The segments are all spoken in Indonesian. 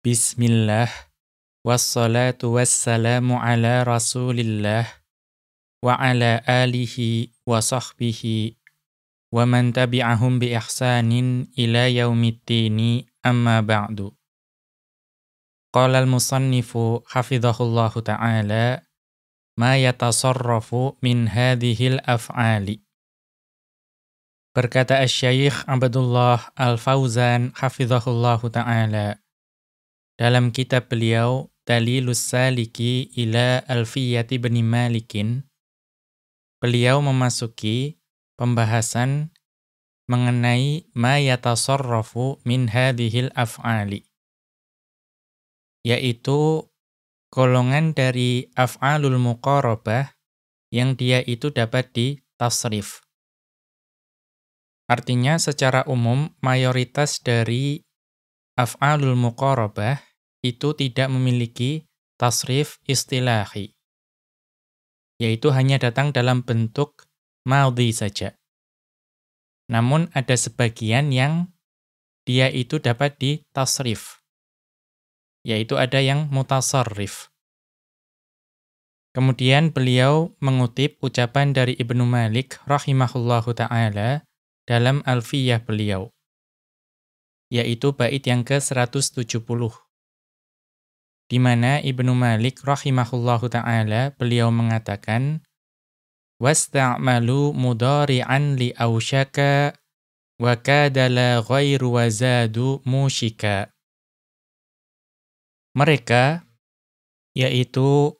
Bismillah Wassalatu wassalamu ala rasulillah Wa ala alihi wa sahbihi Wa man tabi'ahum bi ihsanin ila yaumiddini amma ba'du Qala al-musannifu hafidhahullahu ta'ala Ma yatasarrafu min hadhil af'ali Berkata Asy-Syaikh Abdullah Al-Fauzan hafizahullahu taala dalam kitab beliau Dalilus Saliki ila Alfiyati bin Malikin, beliau memasuki pembahasan mengenai ma yatasarrafu min hadhil af'ali. Yaitu golongan dari af'alul muqarabah yang dia itu dapat ditasrif. Artinya secara umum mayoritas dari af'alul muqarabah itu tidak memiliki tasrif istilahi. Yaitu hanya datang dalam bentuk madhi saja. Namun ada sebagian yang dia itu dapat ditasrif. Yaitu ada yang mutasarrif. Kemudian beliau mengutip ucapan dari Ibnu Malik rahimahullahu taala dalam Alfiyah beliau yaitu bait yang ke-170 di mana Ibnu Malik rahimahullahu taala beliau mengatakan wasta'malu mudari'an li ausyaka wa kadala ghairu wazadu mushika mereka yaitu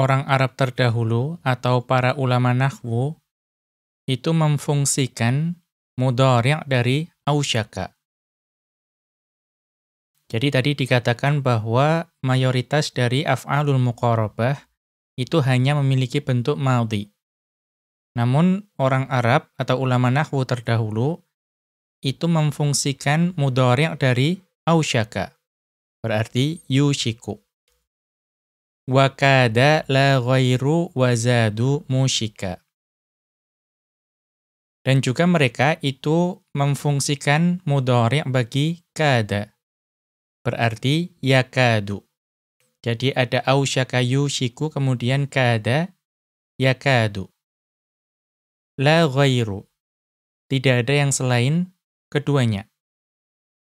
orang Arab terdahulu atau para ulama nahwu itu memfungsikan mudhari' dari ausyaka jadi tadi dikatakan bahwa mayoritas dari af'alul muqarabah itu hanya memiliki bentuk madhi. Namun orang Arab atau ulama nahwu terdahulu itu memfungsikan mudhari' dari ausyaka. Berarti yushiku. Wa kada la ghairu wazadu mushika. Dan juga mereka itu memfungsikan mudhari' bagi kada berarti yakadu. Jadi ada ausyaka yushiku kemudian kada yakadu. La ghairu. Tidak ada yang selain keduanya.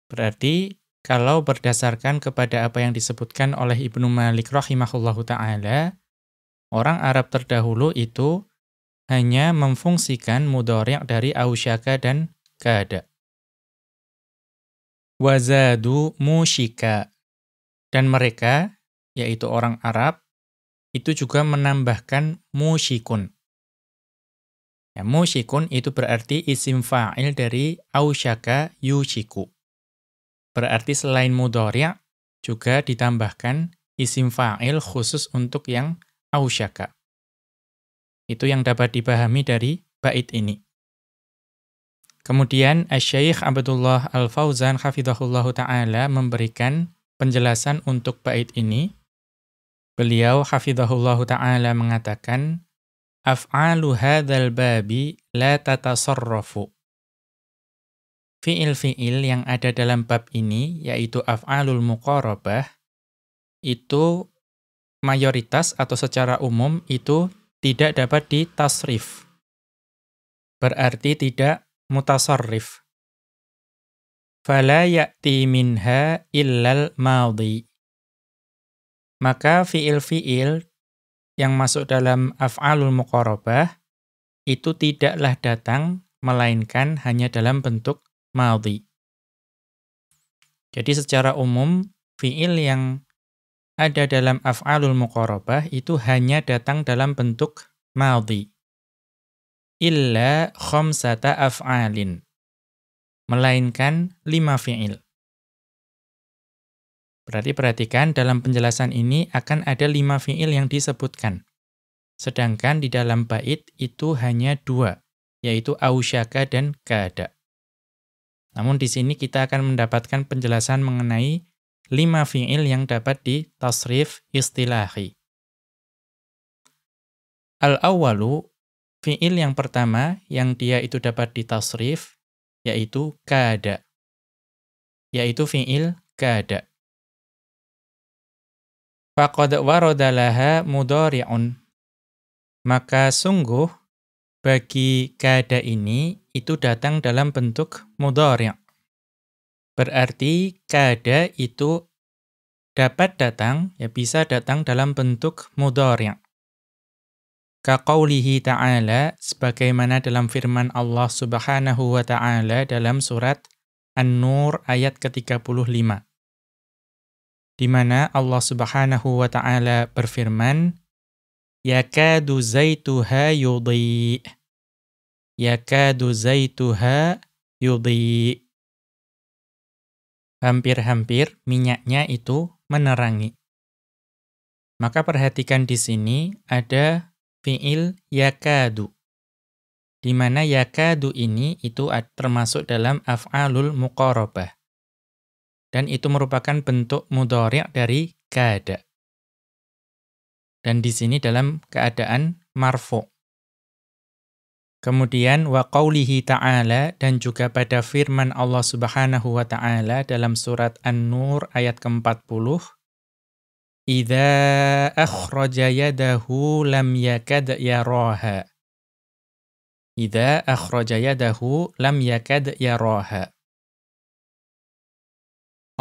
Berarti kalau berdasarkan kepada apa yang disebutkan oleh Ibnu Malik rahimahullahu taala, orang Arab terdahulu itu hanya memfungsikan mudhari' dari ausyaka dan kada wazadu mushika. Dan mereka, yaitu orang Arab, itu juga menambahkan mushikun. Ya, mushikun itu berarti isim fa'il dari ausyaka yushiku. Berarti selain mudhari' juga ditambahkan isim fa'il khusus untuk yang ausyaka. Itu yang dapat dipahami dari bait ini. Kemudian Asy-Syaikh Abdullah Al-Fauzan hafizahullahu taala memberikan penjelasan untuk bait ini. Beliau hafizahullahu taala mengatakan af'alu hadzal babi la tatasarrafu. Fi'il-fi'il yang ada dalam bab ini yaitu af'alul muqarabah itu mayoritas atau secara umum itu tidak dapat ditasrif. Berarti tidak mutasarrif. Fala ya'ti minha illal madhi. Maka fiil-fiil yang masuk dalam af'alul muqarabah itu tidaklah datang melainkan hanya dalam bentuk madhi. Jadi secara umum fiil yang ada dalam af'alul muqarabah itu hanya datang dalam bentuk madhi illa khamsata af'alin. Melainkan lima fi'il. Berarti perhatikan dalam penjelasan ini akan ada lima fi'il yang disebutkan. Sedangkan di dalam bait itu hanya dua, yaitu ausyaka dan kada. Namun di sini kita akan mendapatkan penjelasan mengenai lima fi'il yang dapat ditasrif istilahi. Al-awwalu Fi'il yang pertama yang dia itu dapat ditasrif yaitu kada. Yaitu fi'il kada. faqad waradalaha mudhari'un. Maka sungguh bagi kada ini itu datang dalam bentuk mudhari'. Berarti kada itu dapat datang, ya bisa datang dalam bentuk mudhari'. Kaqaulihi ta'ala, sebagaimana dalam firman Allah subhanahu wa ta'ala dalam surat An-Nur ayat ke-35 di mana Allah Subhanahu wa taala berfirman yakadu zaituha yudhi. Yakadu zaituha yudhi. Hampir-hampir minyaknya itu menerangi. Maka perhatikan di sini ada fiil yakadu di mana yakadu ini itu termasuk dalam af'alul muqarabah dan itu merupakan bentuk mudhari' dari kada. Dan di sini dalam keadaan marfu. Kemudian wa qaulihi ta'ala dan juga pada firman Allah Subhanahu wa taala dalam surat An-Nur ayat ke-40 Idza akhraja yadahu lam yakad yaraha Idza akhraja yadahu lam yakad yaraha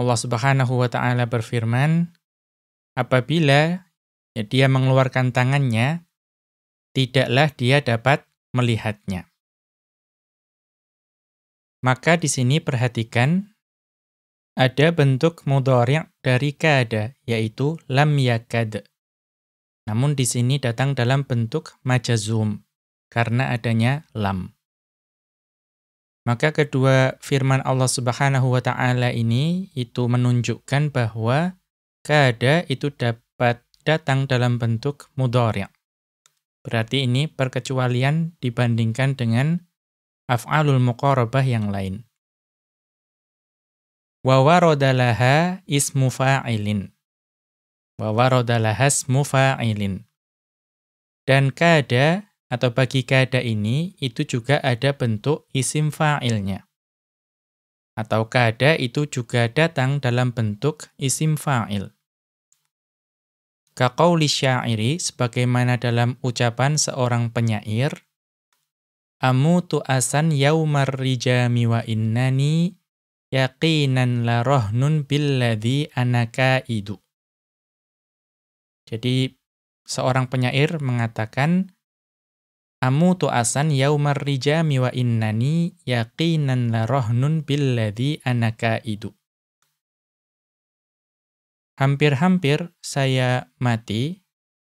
Allah Subhanahu wa taala berfirman, apabila dia mengeluarkan tangannya, tidaklah dia dapat melihatnya. Maka di sini perhatikan ada bentuk mudhari' dari kada yaitu lam yakad. Namun di sini datang dalam bentuk majazum karena adanya lam. Maka kedua firman Allah Subhanahu wa taala ini itu menunjukkan bahwa kada itu dapat datang dalam bentuk mudhari'. Berarti ini perkecualian dibandingkan dengan af'alul muqarabah yang lain. Wa waradalaha ismu fa'ilin. Wa waradalaha ismu fa'ilin. Dan kada atau bagi kada ini itu juga ada bentuk isim fa'ilnya. Atau kada itu juga datang dalam bentuk isim fa'il. Kaqauli syairi sebagaimana dalam ucapan seorang penyair Amutu asan yaumar rijami wa innani yaqinan la rohnun billadhi anaka idu. Jadi seorang penyair mengatakan Amu tu'asan yaumar rijami wa innani yaqinan la rohnun billadhi anaka idu. Hampir-hampir saya mati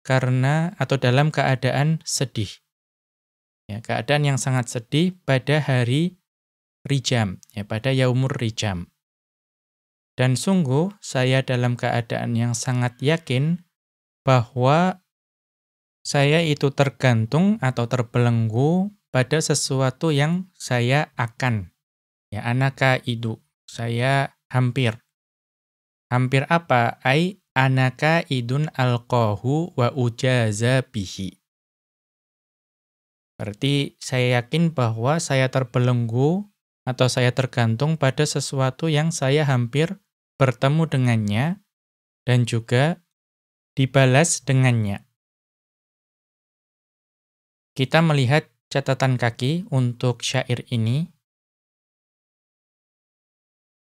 karena atau dalam keadaan sedih. Ya, keadaan yang sangat sedih pada hari rijam, ya pada yaumur rijam. Dan sungguh saya dalam keadaan yang sangat yakin bahwa saya itu tergantung atau terbelenggu pada sesuatu yang saya akan. Ya, anaka idu. Saya hampir. Hampir apa? Ai anaka idun alqahu wa ujaza bihi. Berarti saya yakin bahwa saya terbelenggu atau saya tergantung pada sesuatu yang saya hampir bertemu dengannya dan juga dibalas dengannya. Kita melihat catatan kaki untuk syair ini.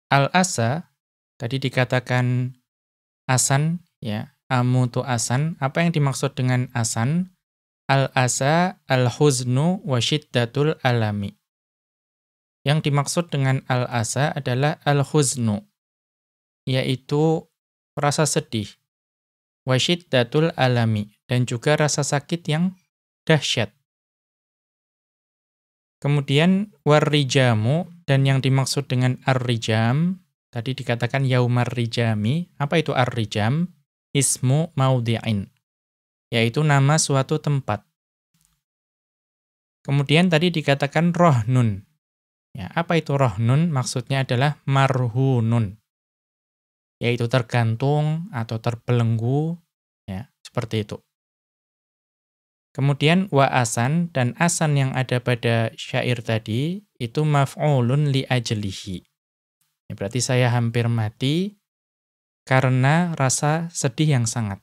Al-asa, tadi dikatakan asan, ya, amu tu asan. Apa yang dimaksud dengan asan? Al-asa, al-huznu, wa syiddatul alami. Yang dimaksud dengan al-asa adalah al-huznu, yaitu rasa sedih, wa syiddatul alami, dan juga rasa sakit yang dahsyat. Kemudian warrijamu dan yang dimaksud dengan arrijam tadi dikatakan yaumar rijami. Apa itu arrijam? Ismu maudhi'in. Yaitu nama suatu tempat. Kemudian tadi dikatakan rohnun. Ya, apa itu rohnun? Maksudnya adalah marhunun. Yaitu tergantung atau terbelenggu. Ya, seperti itu. Kemudian wa asan dan asan yang ada pada syair tadi itu maf'ulun li ajlihi. Ya, berarti saya hampir mati karena rasa sedih yang sangat.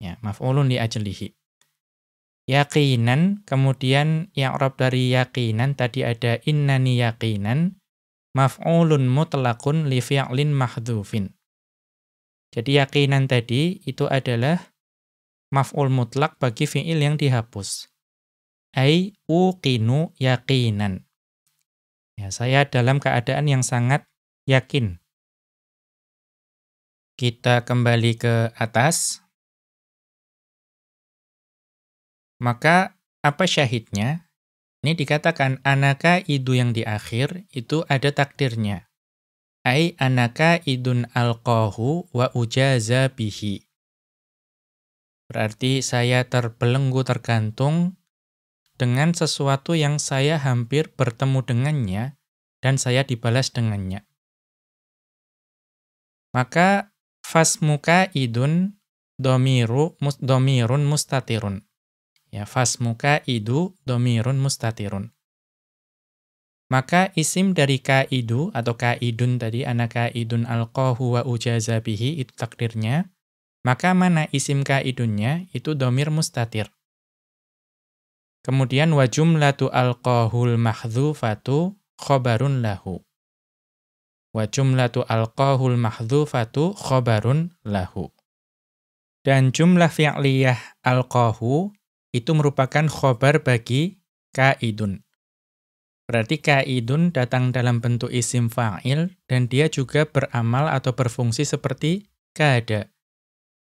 Ya, maf'ulun li ajlihi. Yaqinan, kemudian Arab dari yaqinan tadi ada innani yaqinan, maf'ulun mutlaqun li fi'lin mahdhufin. Jadi yaqinan tadi itu adalah maf'ul mutlak bagi fi'il yang dihapus. Ai uqinu yaqinan. Ya, saya dalam keadaan yang sangat yakin. Kita kembali ke atas. Maka apa syahidnya? Ini dikatakan anaka idu yang di akhir itu ada takdirnya. Ai anaka idun alqahu wa ujaza bihi. Berarti saya terbelenggu tergantung dengan sesuatu yang saya hampir bertemu dengannya dan saya dibalas dengannya. Maka fasmuka idun domiru domirun mustatirun. Ya, fasmuka idu domirun mustatirun. Maka isim dari kaidu atau kaidun tadi, anak kaidun alqahu wa ujazabihi, itu takdirnya. Maka mana isim kaidunnya? Itu domir mustatir. Kemudian wa jumlatu alqahul mahdhufatu khobarun lahu. Wa jumlatu alqahul mahdhufatu khobarun lahu. Dan jumlah fi'liyah alqahu itu merupakan khobar bagi kaidun. Berarti kaidun datang dalam bentuk isim fa'il dan dia juga beramal atau berfungsi seperti kada.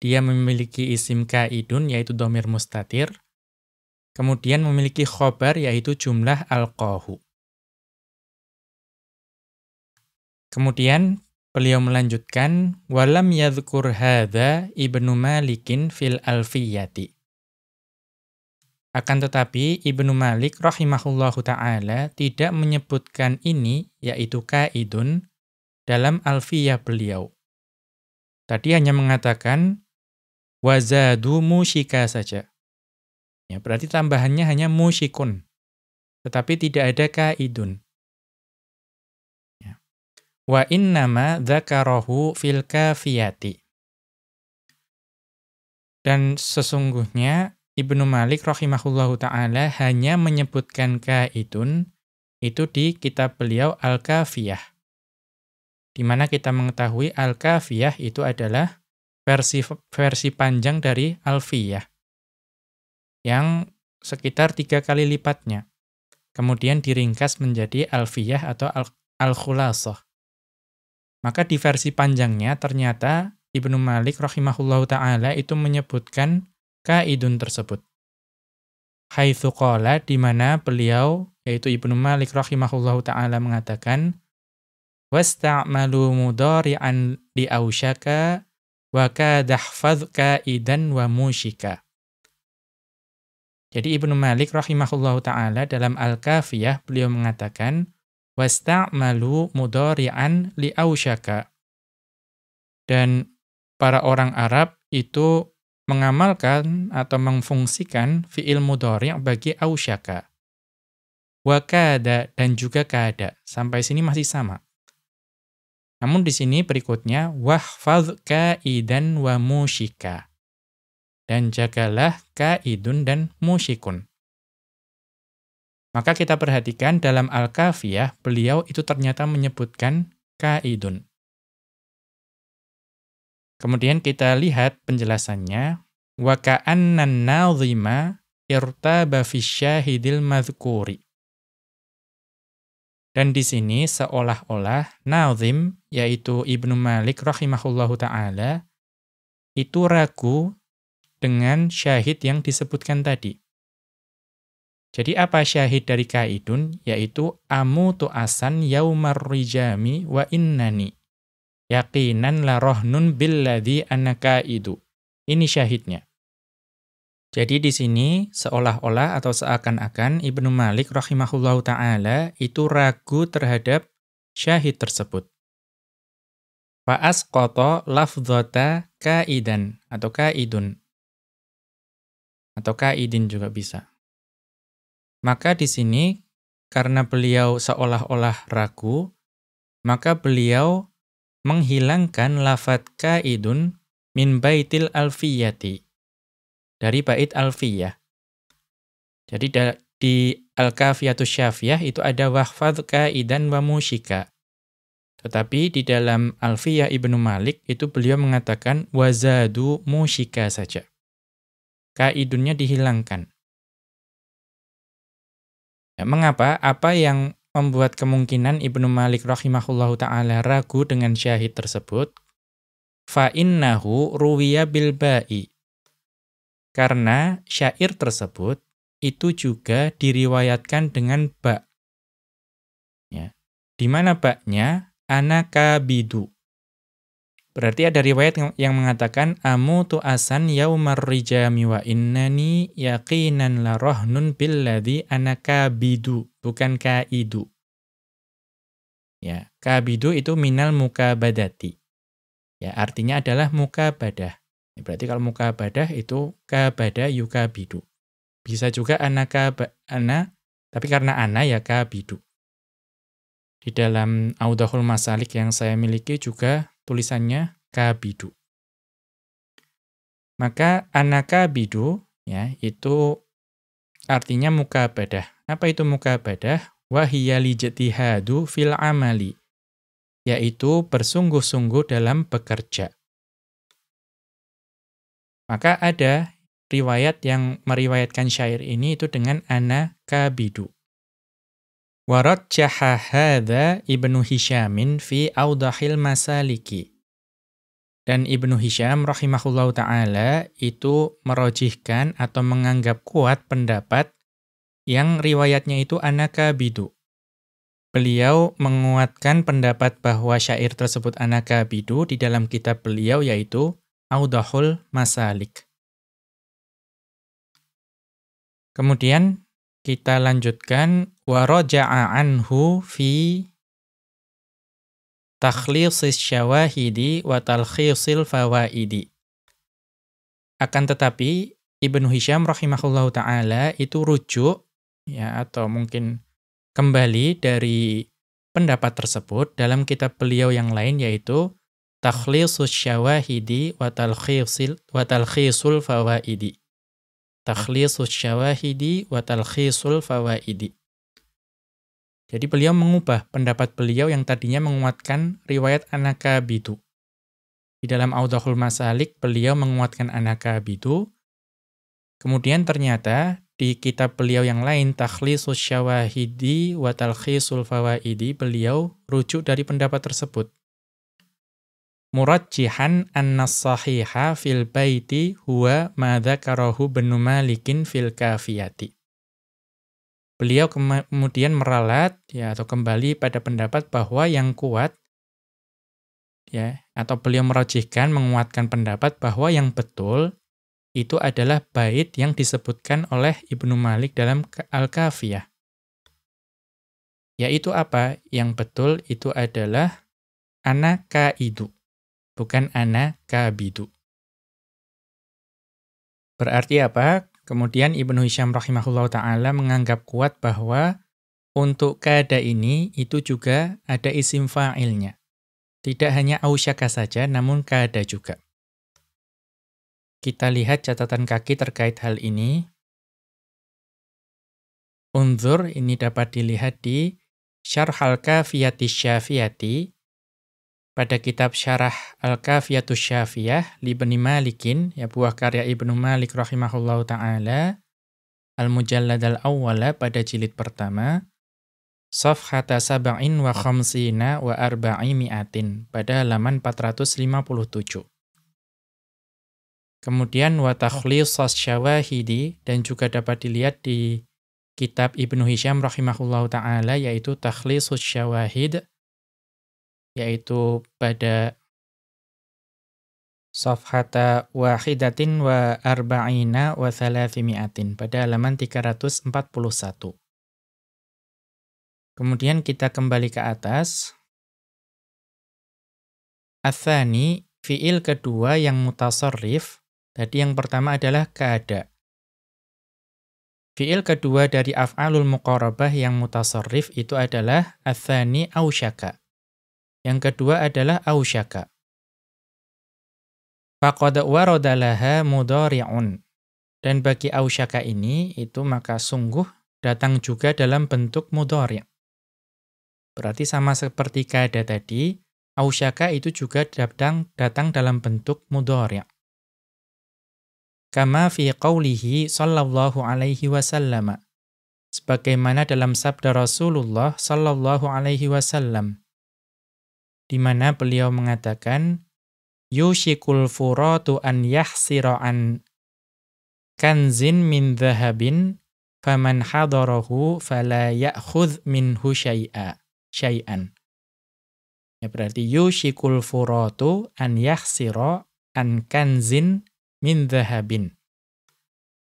Dia memiliki isim kaidun yaitu domir mustatir. Kemudian memiliki khobar yaitu jumlah alqahu. Kemudian beliau melanjutkan walam yadhkur hadza Ibnu Malikin fil Alfiyati. Akan tetapi Ibnu Malik rahimahullahu taala tidak menyebutkan ini yaitu kaidun dalam alfiyah beliau. Tadi hanya mengatakan wazadu musyika saja. Ya, berarti tambahannya hanya musyikun. Tetapi tidak ada kaidun. Ya. Wa innama dzakarahu fil kafiyati. Dan sesungguhnya Ibnu Malik rahimahullahu taala hanya menyebutkan kaidun itu di kitab beliau Al-Kafiyah. Di mana kita mengetahui Al-Kafiyah itu adalah versi versi panjang dari Alfiyah. Yang sekitar tiga kali lipatnya. Kemudian diringkas menjadi Alfiyah atau Al-Khulasah. Maka di versi panjangnya ternyata Ibnu Malik rahimahullahu taala itu menyebutkan kaidun tersebut. Haitsu qala di mana beliau yaitu Ibnu Malik rahimahullahu taala mengatakan wasta'malu mudhari'an li ausyaka wa kadahfadh kaidan wa mushika. Jadi Ibnu Malik rahimahullahu taala dalam Al-Kafiyah beliau mengatakan wasta'malu mudhari'an li ausyaka. Dan para orang Arab itu mengamalkan atau mengfungsikan fi'il mudhari' bagi ausyaka. Wa kada dan juga kada. Sampai sini masih sama. Namun di sini berikutnya wahfadz kaidan wa musyika. Dan jagalah kaidun dan musyikun. Maka kita perhatikan dalam Al-Kafiyah beliau itu ternyata menyebutkan kaidun. Kemudian kita lihat penjelasannya. Wa ka'annan nadhima irtaba fi syahidil madhkuri. Dan di sini seolah-olah nazim yaitu Ibnu Malik rahimahullahu taala itu ragu dengan syahid yang disebutkan tadi. Jadi apa syahid dari kaidun yaitu amu asan yaumar rijami wa innani yaqinan la rohnun billadhi annaka itu. Ini syahidnya. Jadi di sini seolah-olah atau seakan-akan Ibnu Malik rahimahullahu taala itu ragu terhadap syahid tersebut. Fa asqata lafdhata kaidan atau kaidun. Atau kaidin juga bisa. Maka di sini karena beliau seolah-olah ragu, maka beliau menghilangkan lafat kaidun min baitil alfiyati dari bait alfiyah. Jadi di Al-Kafiyatus Syafiyah itu ada wahfadz kaidan wa musyika. Tetapi di dalam Alfiyah Ibnu Malik itu beliau mengatakan wazadu musyika saja. Kaidunnya dihilangkan. Ya, mengapa? Apa yang membuat kemungkinan Ibnu Malik rahimahullahu taala ragu dengan syahid tersebut? Fa innahu ruwiya bil ba'i. Karena syair tersebut itu juga diriwayatkan dengan ba. Ya. Di mana baknya anakabidu. Berarti ada riwayat yang mengatakan amu tu asan yaumar rijami wa innani yaqinan la rahnun billadhi anakabidu, bukan kaidu. Ya, kabidu itu minal mukabadati. Ya, artinya adalah mukabadah. Ya, berarti kalau mukabadah itu kabada yukabidu. Bisa juga anaka ana, tapi karena ana ya kabidu. Di dalam Audahul Masalik yang saya miliki juga tulisannya kabidu. Maka anakabidu ya itu artinya mukabadah. Apa itu mukabadah? Wahiya lijtihadu fil amali. Yaitu bersungguh-sungguh dalam bekerja. Maka ada riwayat yang meriwayatkan syair ini itu dengan anakabidu. Warajjaha hadza Ibnu Hisyamin fi Audahil Masaliki. Dan Ibnu Hisyam rahimahullahu taala itu merojihkan atau menganggap kuat pendapat yang riwayatnya itu anaka bidu. Beliau menguatkan pendapat bahwa syair tersebut anaka bidu di dalam kitab beliau yaitu Audahul Masalik. Kemudian kita lanjutkan wa raja'a anhu fi takhlisis syawahidi wa talkhisil fawaidi. Akan tetapi Ibnu Hisham rahimahullahu taala itu rujuk ya atau mungkin kembali dari pendapat tersebut dalam kitab beliau yang lain yaitu Takhlisus Syawahidi wa Talkhisul wa Talkhisul Fawaidi. Takhlisus syawahidi wa talkhisul fawaidi. Jadi beliau mengubah pendapat beliau yang tadinya menguatkan riwayat Anakabidu. Di dalam Audahul Masalik, beliau menguatkan Anakabidu. Kemudian ternyata di kitab beliau yang lain, Takhlisus Syawahidi wa Talkhisul Fawaidi, beliau rujuk dari pendapat tersebut murajjihan anna sahiha fil baiti huwa ma dzakarahu Ibnu Malikin fil kafiyati. Beliau kemudian meralat ya atau kembali pada pendapat bahwa yang kuat ya atau beliau merajihkan menguatkan pendapat bahwa yang betul itu adalah bait yang disebutkan oleh Ibnu Malik dalam Al-Kafiyah. Yaitu apa? Yang betul itu adalah anak kaidu bukan ana kabidu. Berarti apa? Kemudian Ibnu Hisham rahimahullah ta'ala menganggap kuat bahwa untuk kada ini itu juga ada isim fa'ilnya. Tidak hanya ausyaka saja, namun kada juga. Kita lihat catatan kaki terkait hal ini. Unzur ini dapat dilihat di Syarh al-Kafiyati Syafiyati pada kitab Syarah Al-Kafiyatus Syafiyah Libni Malikin, ya buah karya Ibnu Malik rahimahullahu taala, Al-Mujallad al-Awwala pada jilid pertama, Safhata sab'in wa khamsina wa arba'i mi'atin, pada halaman 457. Kemudian wa takhlisas syawahidi dan juga dapat dilihat di kitab Ibnu Hisham rahimahullahu taala yaitu Takhlisus Syawahid yaitu pada Safhata wahidatin wa arba'ina wa thalathimi'atin pada halaman 341. Kemudian kita kembali ke atas. Athani, fi'il kedua yang mutasarrif. Tadi yang pertama adalah keada. Fi'il kedua dari af'alul muqarabah yang mutasarrif itu adalah athani ausyaka. Yang kedua adalah ausyaka. Faqad waradalaha mudhari'un. Dan bagi ausyaka ini, itu maka sungguh datang juga dalam bentuk mudhari. Berarti sama seperti kada tadi, ausyaka itu juga datang datang dalam bentuk mudhari. Kama fi qawlihi sallallahu alaihi wasallam. Sebagaimana dalam sabda Rasulullah sallallahu alaihi wasallam di mana beliau mengatakan yushikul furatu an yahsira an kanzin min dhahabin faman hadarahu fala ya'khudh minhu syai'a syai'an. Ya berarti yushikul furatu an yahsira an kanzin min dhahabin.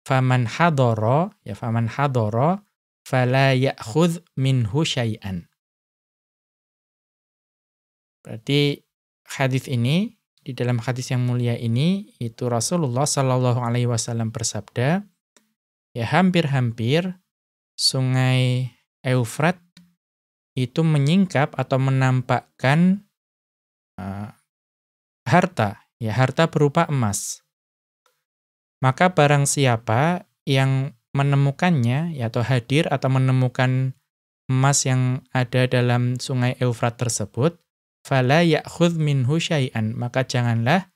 Faman hadara ya faman hadara fala ya'khudh minhu syai'an. Berarti hadis ini di dalam hadis yang mulia ini itu Rasulullah Shallallahu Alaihi Wasallam bersabda, ya hampir-hampir sungai Eufrat itu menyingkap atau menampakkan uh, harta, ya harta berupa emas. Maka barang siapa yang menemukannya, ya, atau hadir atau menemukan emas yang ada dalam sungai Eufrat tersebut, fala ya'khudh minhu syai'an, maka janganlah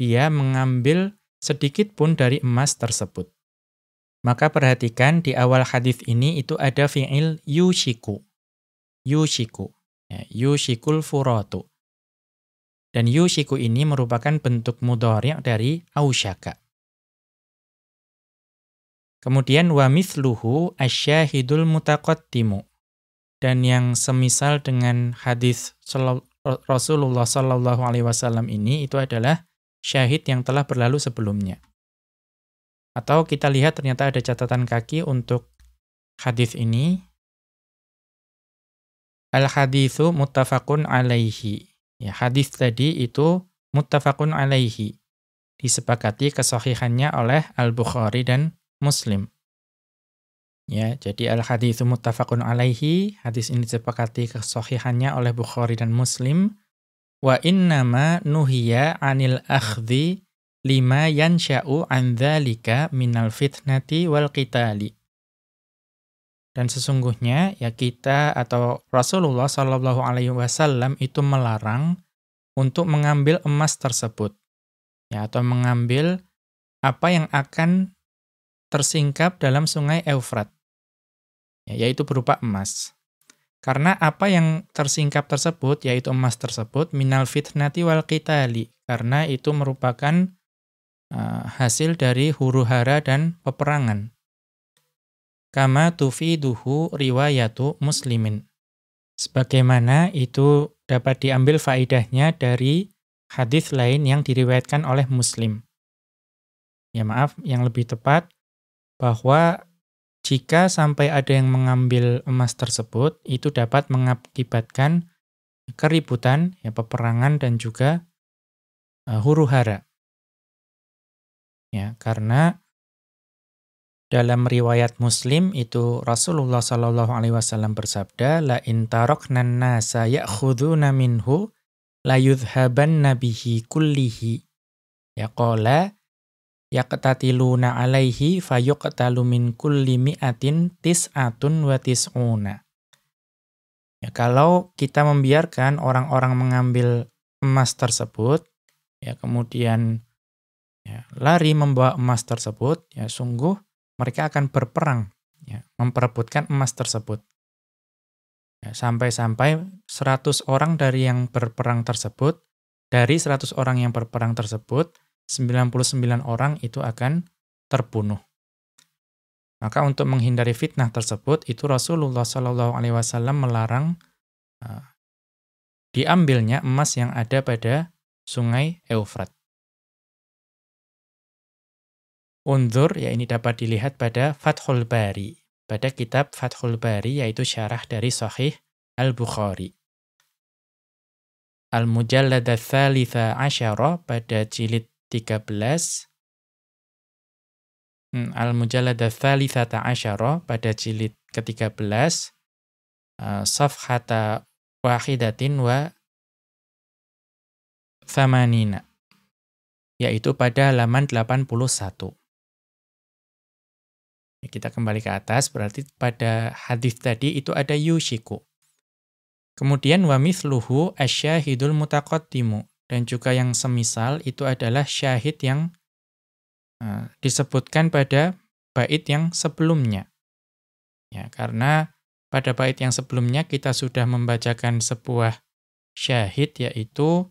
dia mengambil sedikit pun dari emas tersebut. Maka perhatikan di awal hadis ini itu ada fi'il yushiku. Yushiku. Ya, yushikul furatu. Dan yushiku ini merupakan bentuk mudhari' dari ausyaka. Kemudian wa mithluhu asyahidul mutaqaddimu. Dan yang semisal dengan hadis Rasulullah Shallallahu Alaihi Wasallam ini itu adalah syahid yang telah berlalu sebelumnya. Atau kita lihat ternyata ada catatan kaki untuk hadis ini. Al hadithu muttafaqun alaihi. Ya, hadis tadi itu muttafaqun alaihi. Disepakati kesahihannya oleh Al-Bukhari dan Muslim. Ya, jadi al-haditsu muttafaqun alaihi, hadis ini disepakati kesahihannya oleh Bukhari dan Muslim. Wa innama nuhiya 'anil akhdhi lima yansha'u an dzalika minal fitnati wal qitali. Dan sesungguhnya ya kita atau Rasulullah Shallallahu alaihi wasallam itu melarang untuk mengambil emas tersebut. Ya, atau mengambil apa yang akan tersingkap dalam sungai Eufrat yaitu berupa emas. Karena apa yang tersingkap tersebut, yaitu emas tersebut, minal fitnati wal qitali, karena itu merupakan uh, hasil dari huru-hara dan peperangan. Kama tufiduhu riwayatu muslimin. Sebagaimana itu dapat diambil faidahnya dari hadis lain yang diriwayatkan oleh muslim. Ya maaf, yang lebih tepat, bahwa jika sampai ada yang mengambil emas tersebut, itu dapat mengakibatkan keributan, ya, peperangan dan juga uh, huru-hara. Ya, karena dalam riwayat Muslim itu Rasulullah Shallallahu alaihi wasallam bersabda, "La in tarakna an-nasa ya'khuduna minhu la yudhhabanna bihi kullihi." Ya qala yaqtatiluna alaihi fayuqtalu min kulli mi'atin tis'atun wa tis'una. Ya, kalau kita membiarkan orang-orang mengambil emas tersebut, ya kemudian ya, lari membawa emas tersebut, ya sungguh mereka akan berperang, ya, memperebutkan emas tersebut. Ya, sampai-sampai 100 orang dari yang berperang tersebut, dari 100 orang yang berperang tersebut, 99 orang itu akan terbunuh. Maka untuk menghindari fitnah tersebut, itu Rasulullah Shallallahu Alaihi Wasallam melarang uh, diambilnya emas yang ada pada sungai Eufrat. Undur, ya ini dapat dilihat pada Fathul Bari. Pada kitab Fathul Bari, yaitu syarah dari Sahih Al-Bukhari. Al-Mujallad al-Thalitha Asyara pada jilid 13 hmm, Al-Mujallada Thalithata Asyara pada jilid ke-13 uh, Safhata Wahidatin wa Thamanina yaitu pada halaman 81. Ya, kita kembali ke atas, berarti pada hadis tadi itu ada yushiku. Kemudian wa mithluhu asyahidul mutaqaddimu dan juga yang semisal itu adalah syahid yang uh, disebutkan pada bait yang sebelumnya. Ya, karena pada bait yang sebelumnya kita sudah membacakan sebuah syahid yaitu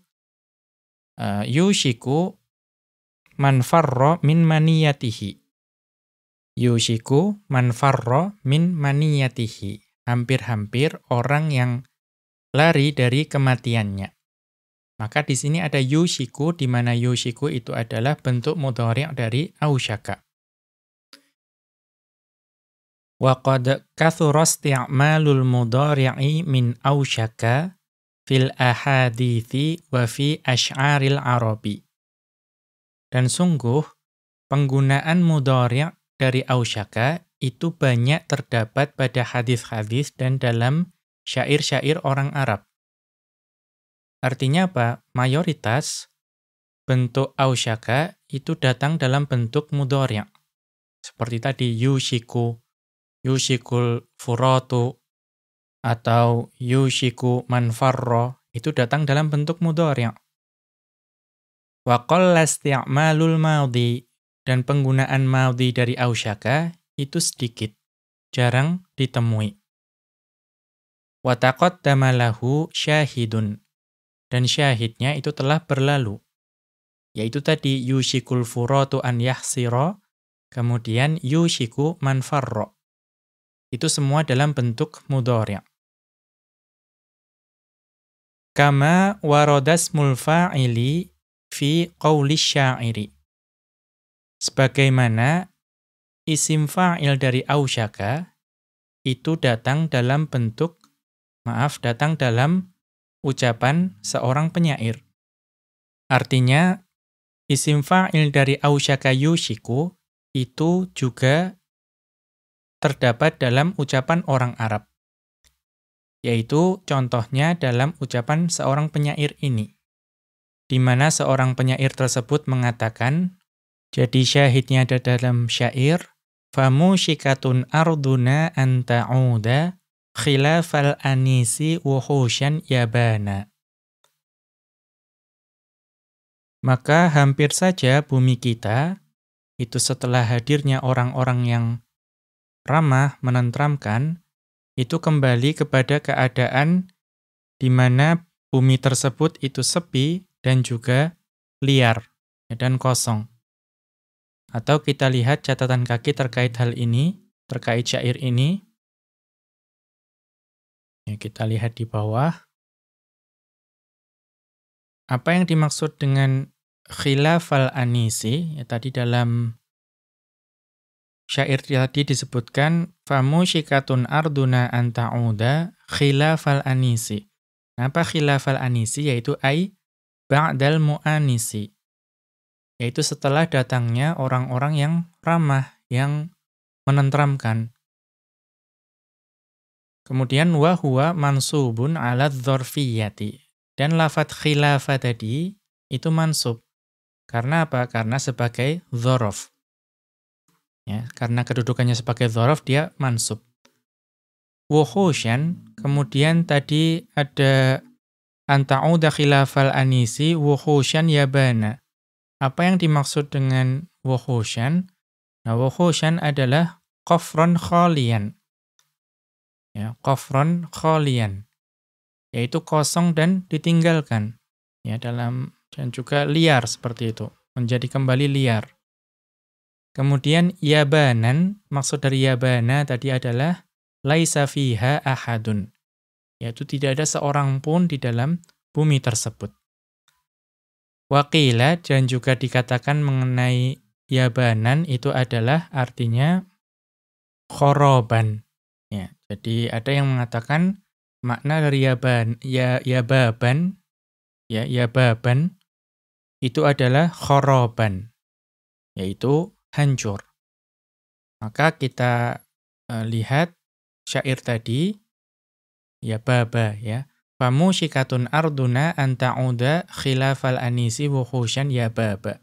uh, yushiku man min maniyatihi. Yushiku man farra min maniyatihi. Hampir-hampir orang yang lari dari kematiannya. Maka di sini ada yushiku, di mana yushiku itu adalah bentuk mudhari' dari aushaka. Wa qad kathura isti'malul mudhari'i min aushaka fil ahadithi wa fi asy'aril arabi. Dan sungguh penggunaan mudhari' dari aushaka itu banyak terdapat pada hadis-hadis dan dalam syair-syair orang Arab. Artinya apa? Mayoritas bentuk ausyaka itu datang dalam bentuk mudhari'. Seperti tadi yushiku, yushikul furatu, atau yushiku manfarro, itu datang dalam bentuk mudhari'. Wa qalla isti'malul maudhi dan penggunaan maudhi dari ausyaka itu sedikit, jarang ditemui. Watakot damalahu syahidun. Dan syahidnya itu telah berlalu. Yaitu tadi yushikul furatu an yahsiro, kemudian yushiku manfarro. Itu semua dalam bentuk mudhari'. Kama warodas mulfa'ili fi qawli syairi. Sebagaimana isim fa'il dari ausyaka itu datang dalam bentuk maaf, datang dalam ucapan seorang penyair. Artinya, isim fa'il dari ausyaka yushiku itu juga terdapat dalam ucapan orang Arab. Yaitu contohnya dalam ucapan seorang penyair ini. Di mana seorang penyair tersebut mengatakan, jadi syahidnya ada dalam syair, Famushikatun arduna anta'uda khilafal anisi wuhusyan yabana. Maka hampir saja bumi kita, itu setelah hadirnya orang-orang yang ramah, menentramkan, itu kembali kepada keadaan di mana bumi tersebut itu sepi dan juga liar dan kosong. Atau kita lihat catatan kaki terkait hal ini, terkait syair ini, Ya, kita lihat di bawah. Apa yang dimaksud dengan khilafal anisi? Ya, tadi dalam syair tadi disebutkan famushikatun arduna anta'uda khilafal anisi. Apa khilafal anisi? Yaitu ai ba'dal mu'anisi. Yaitu setelah datangnya orang-orang yang ramah, yang menentramkan. Kemudian wa huwa mansubun ala dzarfiyyati. Dan lafat khilafah tadi itu mansub. Karena apa? Karena sebagai dzaraf. Ya, karena kedudukannya sebagai dzaraf dia mansub. Wuhusyan, kemudian tadi ada anta'uda khilafal anisi wuhusyan yabana. Apa yang dimaksud dengan wuhusyan? Nah, wuhusyan adalah qafran khalian ya kofron kholian yaitu kosong dan ditinggalkan. Ya dalam dan juga liar seperti itu menjadi kembali liar. Kemudian yabanan maksud dari yabana tadi adalah laisa fiha ahadun yaitu tidak ada seorang pun di dalam bumi tersebut. Wakila dan juga dikatakan mengenai yabanan itu adalah artinya khoroban jadi ada yang mengatakan makna dari yaban ya yababan ya yababan itu adalah khoroban yaitu hancur. Maka kita uh, lihat syair tadi ya baba ya famushikatun arduna anta'uda khilafal anisi wuhusyan ya baba.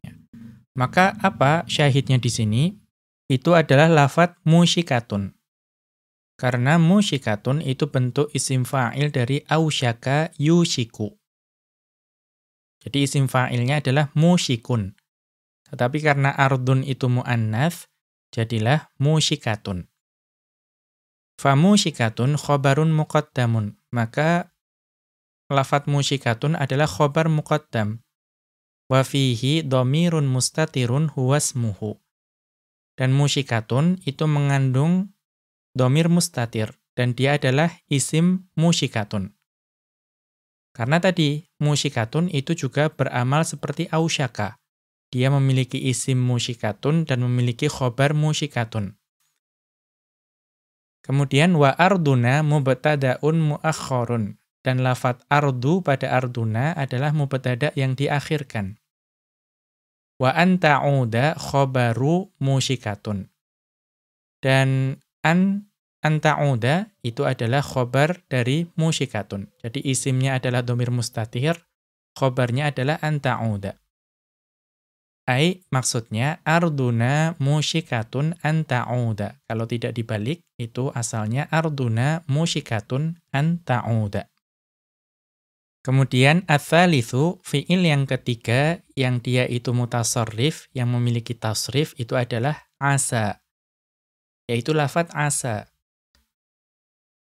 Ya. Maka apa syahidnya di sini? itu adalah lafat musyikatun. Karena musyikatun itu bentuk isim fa'il dari ausyaka yushiku. Jadi isim fa'ilnya adalah musyikun. Tetapi karena ardun itu mu'annath, jadilah musyikatun. Famusyikatun khobarun muqaddamun. Maka lafat musyikatun adalah khobar muqaddam. Wa fihi domirun mustatirun huwasmuhu. Dan musyikatun itu mengandung domir mustatir. Dan dia adalah isim musyikatun. Karena tadi musyikatun itu juga beramal seperti ausyaka. Dia memiliki isim musyikatun dan memiliki khobar musyikatun. Kemudian wa arduna mubtadaun muakhkharun dan lafat ardu pada arduna adalah mubtada yang diakhirkan. Wa anta'uda khobaru musyikatun. Dan an anta'uda itu adalah khobar dari musyikatun. Jadi isimnya adalah domir mustatir, khobarnya adalah anta'uda. Ai maksudnya arduna musyikatun anta'uda. Kalau tidak dibalik itu asalnya arduna musyikatun anta'uda. Kemudian adzalitsu fiil yang ketiga yang dia itu mutasarrif yang memiliki tasrif itu adalah asa. Yaitu lafat asa.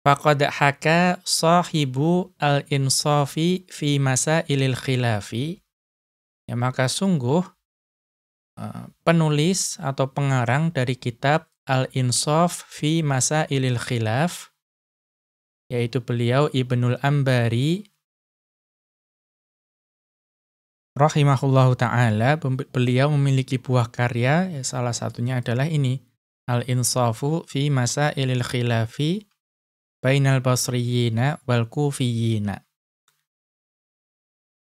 Faqad haka sahibu al-insafi fi masailil khilafi. Ya maka sungguh Eh, penulis atau pengarang dari kitab Al-Insaf fi Masa Ilil Khilaf, yaitu beliau Ibnul Ambari, rahimahullahu ta'ala, beliau memiliki buah karya, ya salah satunya adalah ini, Al-Insafu fi Masa Ilil Khilafi, Bainal Basriyina wal Kufiyina.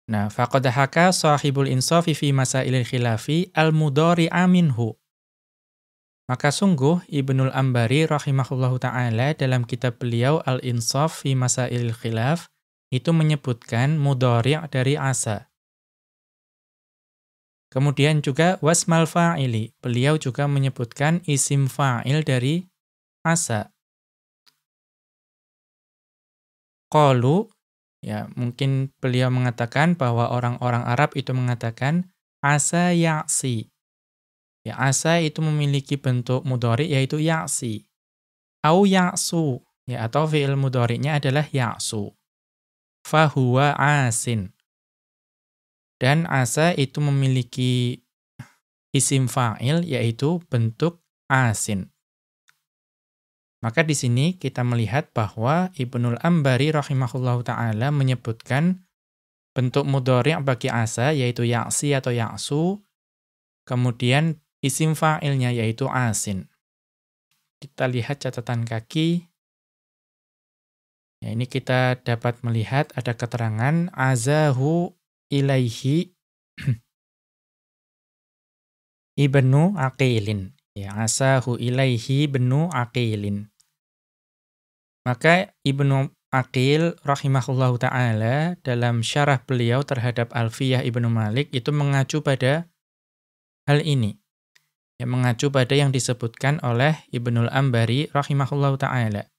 Nah, faqad haka sahibul insafi fi masailil khilafi al-mudhari aminhu. Maka sungguh Ibnul Ambari rahimahullahu taala dalam kitab beliau Al-Insaf fi Masailil Khilaf itu menyebutkan mudhari' dari asa. Kemudian juga wasmal fa'ili, beliau juga menyebutkan isim fa'il dari asa. Qalu Ya, mungkin beliau mengatakan bahwa orang-orang Arab itu mengatakan asa ya'si. Ya, asa itu memiliki bentuk mudhari yaitu ya'si. Au ya'su, ya atau fi'il mudhari'nya adalah ya'su. Fahuwa asin. Dan asa itu memiliki isim fa'il yaitu bentuk asin. Maka di sini kita melihat bahwa Ibnul Ambari rahimahullahu taala menyebutkan bentuk mudhari' bagi asa yaitu ya'si atau ya'su, kemudian isim fa'ilnya yaitu asin. Kita lihat catatan kaki. Ya, ini kita dapat melihat ada keterangan azahu ilaihi ibnu aqilin. Ya, asahu ilaihi ibnu aqilin. Maka Ibnu Aqil rahimahullahu taala dalam syarah beliau terhadap Alfiyah Ibnu Malik itu mengacu pada hal ini. Yang mengacu pada yang disebutkan oleh Ibnul Ambari rahimahullahu taala.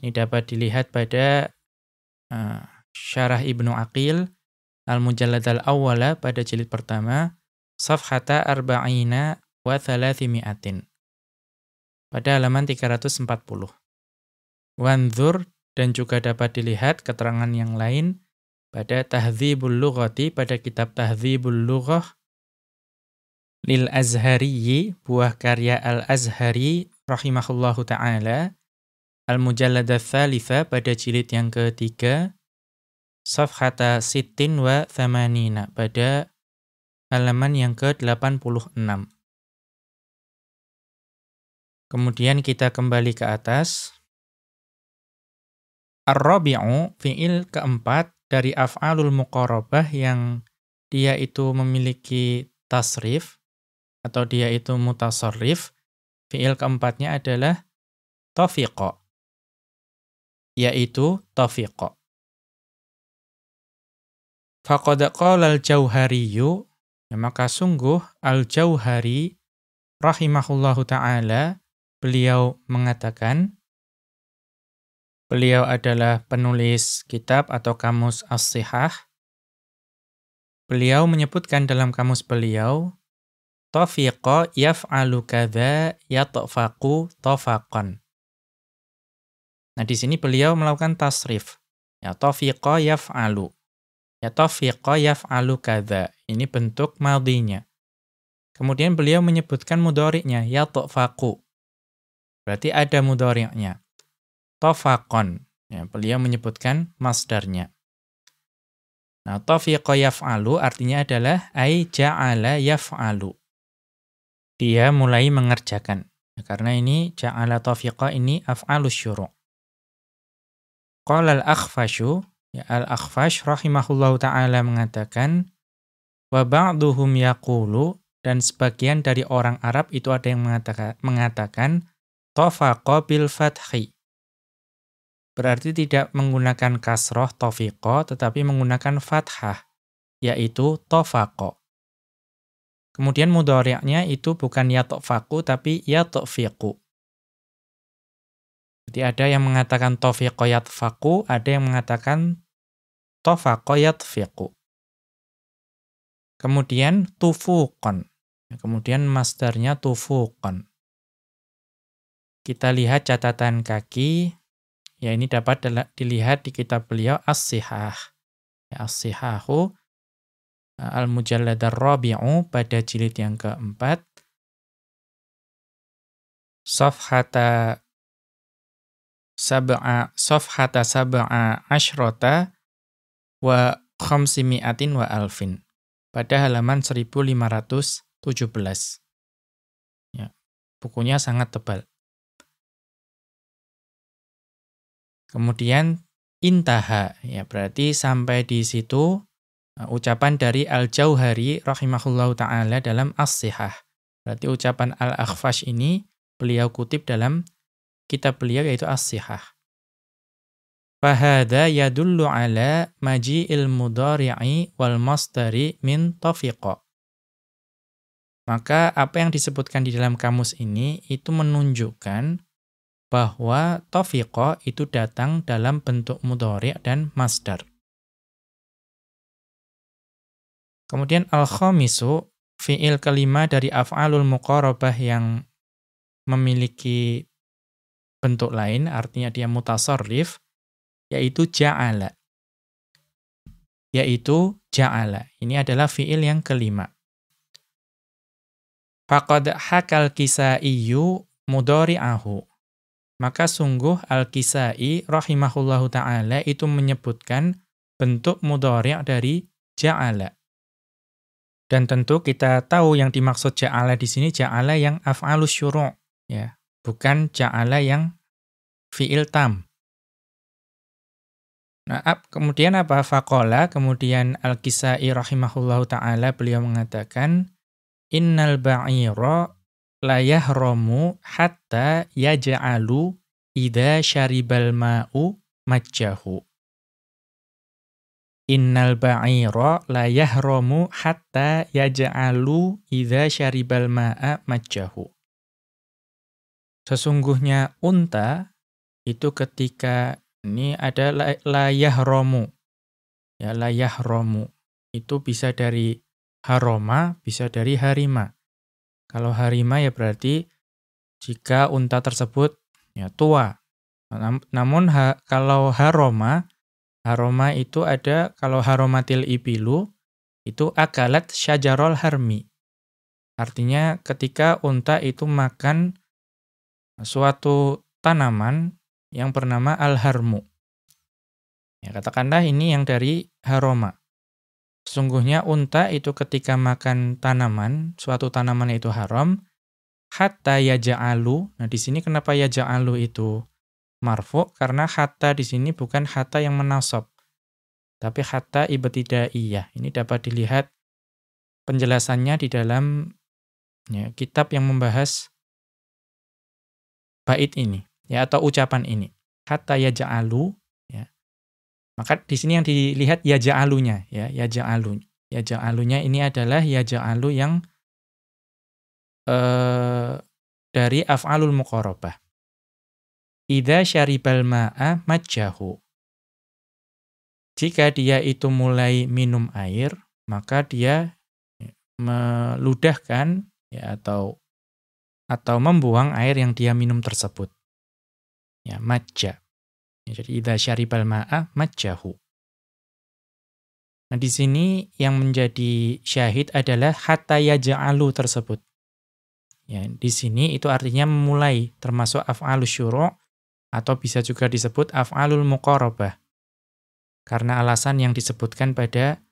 Ini dapat dilihat pada uh, syarah Ibnu Aqil Al-Mujallad al-Awwala pada jilid pertama Safhata arba'ina wa thalathimi'atin pada halaman 340. Wanzur dan juga dapat dilihat keterangan yang lain pada Tahdzibul Lughati pada kitab Tahdzibul Lughah lil Azhari buah karya Al Azhari rahimahullahu taala Al Mujallad tsalitsa pada jilid yang ketiga Safhata Sittin wa Thamanina pada halaman yang ke-86. Kemudian kita kembali ke atas. Ar-rabi'u fi'il keempat dari af'alul muqarabah yang dia itu memiliki tasrif atau dia itu mutasarrif. Fi'il keempatnya adalah tafiqa yaitu tafiqa. Faqad qala al-Jauhariyu ya maka sungguh al-Jauhari rahimahullahu taala beliau mengatakan beliau adalah penulis kitab atau kamus As-Sihah. Beliau menyebutkan dalam kamus beliau Tafiqa yaf'alu kadza yatfaqu tafaqan. Nah, di sini beliau melakukan tasrif. Ya tafiqa yaf'alu. Ya tafiqa yaf'alu kadza. Ini bentuk madhinya. Kemudian beliau menyebutkan mudhari'nya yatfaqu. Berarti ada mudhari'nya. Tafaqan. Ya, beliau menyebutkan masdarnya. Nah, tafiqa yaf'alu artinya adalah ai ja'ala yaf'alu dia mulai mengerjakan. Ya, karena ini ja'ala taufiqa ini af'alus syuru'. Qala al-akhfashu, ya al-akhfash rahimahullahu ta'ala mengatakan, wa ba'duhum yaqulu, dan sebagian dari orang Arab itu ada yang mengatakan, mengatakan tafaqa bil. Berarti tidak menggunakan kasroh tofiqo, tetapi menggunakan fathah, yaitu tofaqo. Kemudian mudhari'nya itu bukan yatfaku tapi yatfiqu. Jadi ada yang mengatakan tafiqa yatfaku, ada yang mengatakan tafaqa yatfiqu. Kemudian tufuqan. Kemudian masdarnya tufuqan. Kita lihat catatan kaki. Ya ini dapat dilihat di kitab beliau As-Sihah. Ya, As-Sihahu Al-Mujallad ar-Rabi'u pada jilid yang keempat. Safhata sab'a safhata sab'a asyrota wa khamsimi'atin wa alfin. Pada halaman 1517. Ya, bukunya sangat tebal. Kemudian intaha, ya berarti sampai di situ Uh, ucapan dari Al-Jauhari rahimahullahu taala dalam As-Sihah. Berarti ucapan Al-Akhfash ini beliau kutip dalam kitab beliau yaitu As-Sihah. Fahada yadullu ala maji'il mudhari'i wal masdari min tafiqa. Maka apa yang disebutkan di dalam kamus ini itu menunjukkan bahwa tafiqa itu datang dalam bentuk mudhari' dan masdar. Kemudian al-khamisu, fi'il kelima dari af'alul muqarabah yang memiliki bentuk lain, artinya dia mutasarrif, yaitu ja'ala. Yaitu ja'ala. Ini adalah fi'il yang kelima. Faqad hakal kisaiyu mudhari'ahu. Maka sungguh Al-Kisai rahimahullahu ta'ala itu menyebutkan bentuk mudhari' dari ja'ala. Dan tentu kita tahu yang dimaksud ja'ala di sini ja'ala yang af'alus syuru' ya, bukan ja'ala yang fi'il tam. Nah, kemudian apa faqala? Kemudian Al-Kisai rahimahullahu taala beliau mengatakan innal ba'ira la yahramu hatta yaj'alu idza syaribal ma'u majjahu. Innal ba'ira la yahramu hatta yaj'alu idza syaribal ma'a majjahu. Sesungguhnya unta itu ketika ini ada la, la yahramu. Ya la yahramu. Itu bisa dari haroma, bisa dari harima. Kalau harima ya berarti jika unta tersebut ya tua. Namun ha, kalau haroma Aroma itu ada kalau haromatil ibilu itu akalat syajarol harmi. Artinya ketika unta itu makan suatu tanaman yang bernama al-harmu. Ya, katakanlah ini yang dari haroma. Sesungguhnya unta itu ketika makan tanaman, suatu tanaman itu haram, hatta yaja'alu. Nah, di sini kenapa yaja'alu itu marfu karena hatta di sini bukan hatta yang menasab. Tapi hatta ibtidaiyah. Ini dapat dilihat penjelasannya di dalam ya, kitab yang membahas bait ini ya atau ucapan ini. Hatta yaja'alu ya. Maka di sini yang dilihat yaja'alunya ya, yaja'alu. Yaja'alunya ini adalah yaja'alu yang uh, dari af'alul muqarabah. Idza syaribal ma'a majjahu. Jika dia itu mulai minum air, maka dia meludahkan ya atau atau membuang air yang dia minum tersebut. Ya, majja. Ya, jadi idza syaribal ma'a majjahu. Nah, di sini yang menjadi syahid adalah hatta yaj'alu tersebut. Ya, di sini itu artinya memulai termasuk af'alus syuru' atau bisa juga disebut af'alul muqarabah. Karena alasan yang disebutkan pada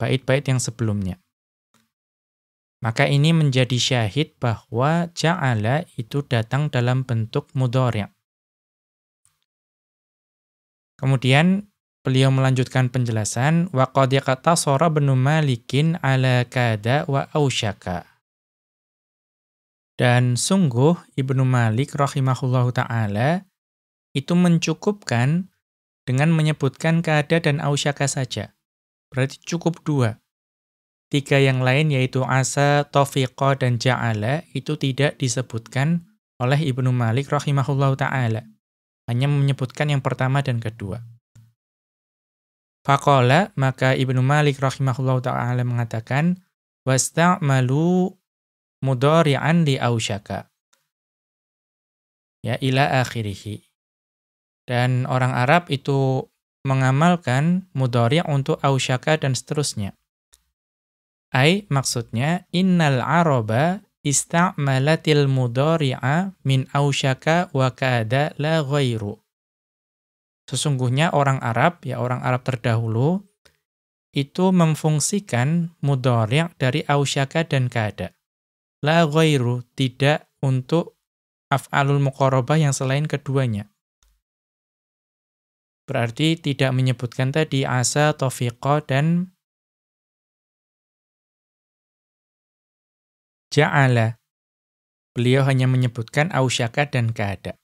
bait-bait yang sebelumnya. Maka ini menjadi syahid bahwa ja'ala itu datang dalam bentuk mudhari'. Kemudian beliau melanjutkan penjelasan wa qad sora benu malikin ala kada wa ausyaka. Dan sungguh Ibnu Malik rahimahullahu taala itu mencukupkan dengan menyebutkan kada dan ausyaka saja. Berarti cukup dua. Tiga yang lain yaitu asa, tofiqo, dan ja'ala itu tidak disebutkan oleh Ibnu Malik rahimahullah ta'ala. Hanya menyebutkan yang pertama dan kedua. Faqala, maka Ibnu Malik rahimahullah ta'ala mengatakan, wasta'malu mudari'an li ausyaka. Ya, ila akhirihi. Dan orang Arab itu mengamalkan mudhari' untuk ausyaka dan seterusnya. Ai maksudnya innal araba ista'malatil mudhari'a min ausyaka wa kada la ghairu. Sesungguhnya orang Arab, ya orang Arab terdahulu, itu memfungsikan mudhari' dari ausyaka dan kada. La ghairu, tidak untuk af'alul muqarabah yang selain keduanya. Berarti tidak menyebutkan tadi asa, tofiqo, dan Ja'ala. Beliau hanya menyebutkan ausyaka dan kada.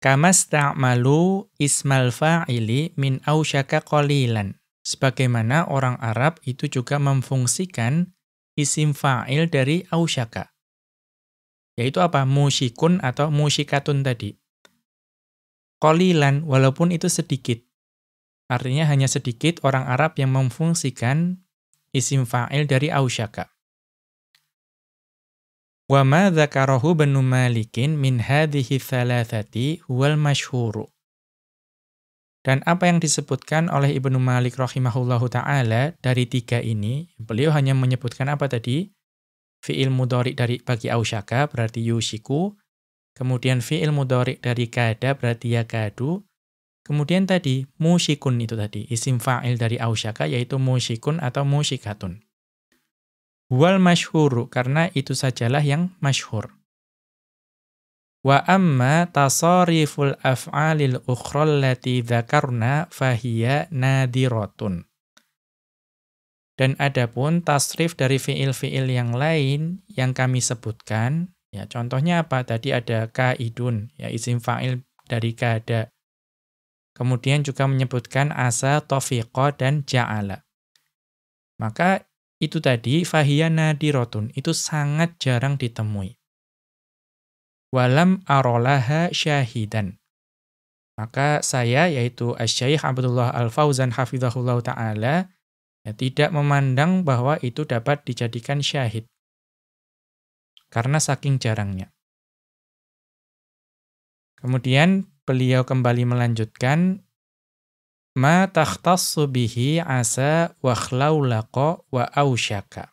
Kamasta'malu ismal fa'ili min ausyaka qalilan. Sebagaimana orang Arab itu juga memfungsikan isim fa'il dari ausyaka. Yaitu apa? Musyikun atau musyikatun tadi. Qalilan, walaupun itu sedikit. Artinya hanya sedikit orang Arab yang memfungsikan isim fa'il dari ausyaka. Wa ma dzakarahu Malikin min hadhihi thalathati huwal. Dan apa yang disebutkan oleh Ibnu Malik rahimahullahu taala dari tiga ini, beliau hanya menyebutkan apa tadi? Fi'il mudhari dari bagi ausyaka berarti yushiku, kemudian fi'il mudhari dari kada berarti yakadu, kemudian tadi musyikun itu tadi, isim fa'il dari ausyaka yaitu musyikun atau musyikatun. Wal masyhuru karena itu sajalah yang masyhur. Wa amma tasariful af'alil ukhra allati dzakarna fahiya nadiratun. Dan adapun tasrif dari fiil-fiil yang lain yang kami sebutkan, ya contohnya apa? Tadi ada kaidun, ya isim fa'il dari kada. Kemudian juga menyebutkan asa, tofiqo, dan ja'ala. Maka itu tadi fahiyana dirotun itu sangat jarang ditemui. Walam arolaha syahidan. Maka saya, yaitu Asyaikh Abdullah Al-Fauzan hafizahullah ta'ala, ya, tidak memandang bahwa itu dapat dijadikan syahid. Karena saking jarangnya. Kemudian beliau kembali melanjutkan, ma takhtassu bihi asa wa khlaulaqa wa ausyaka.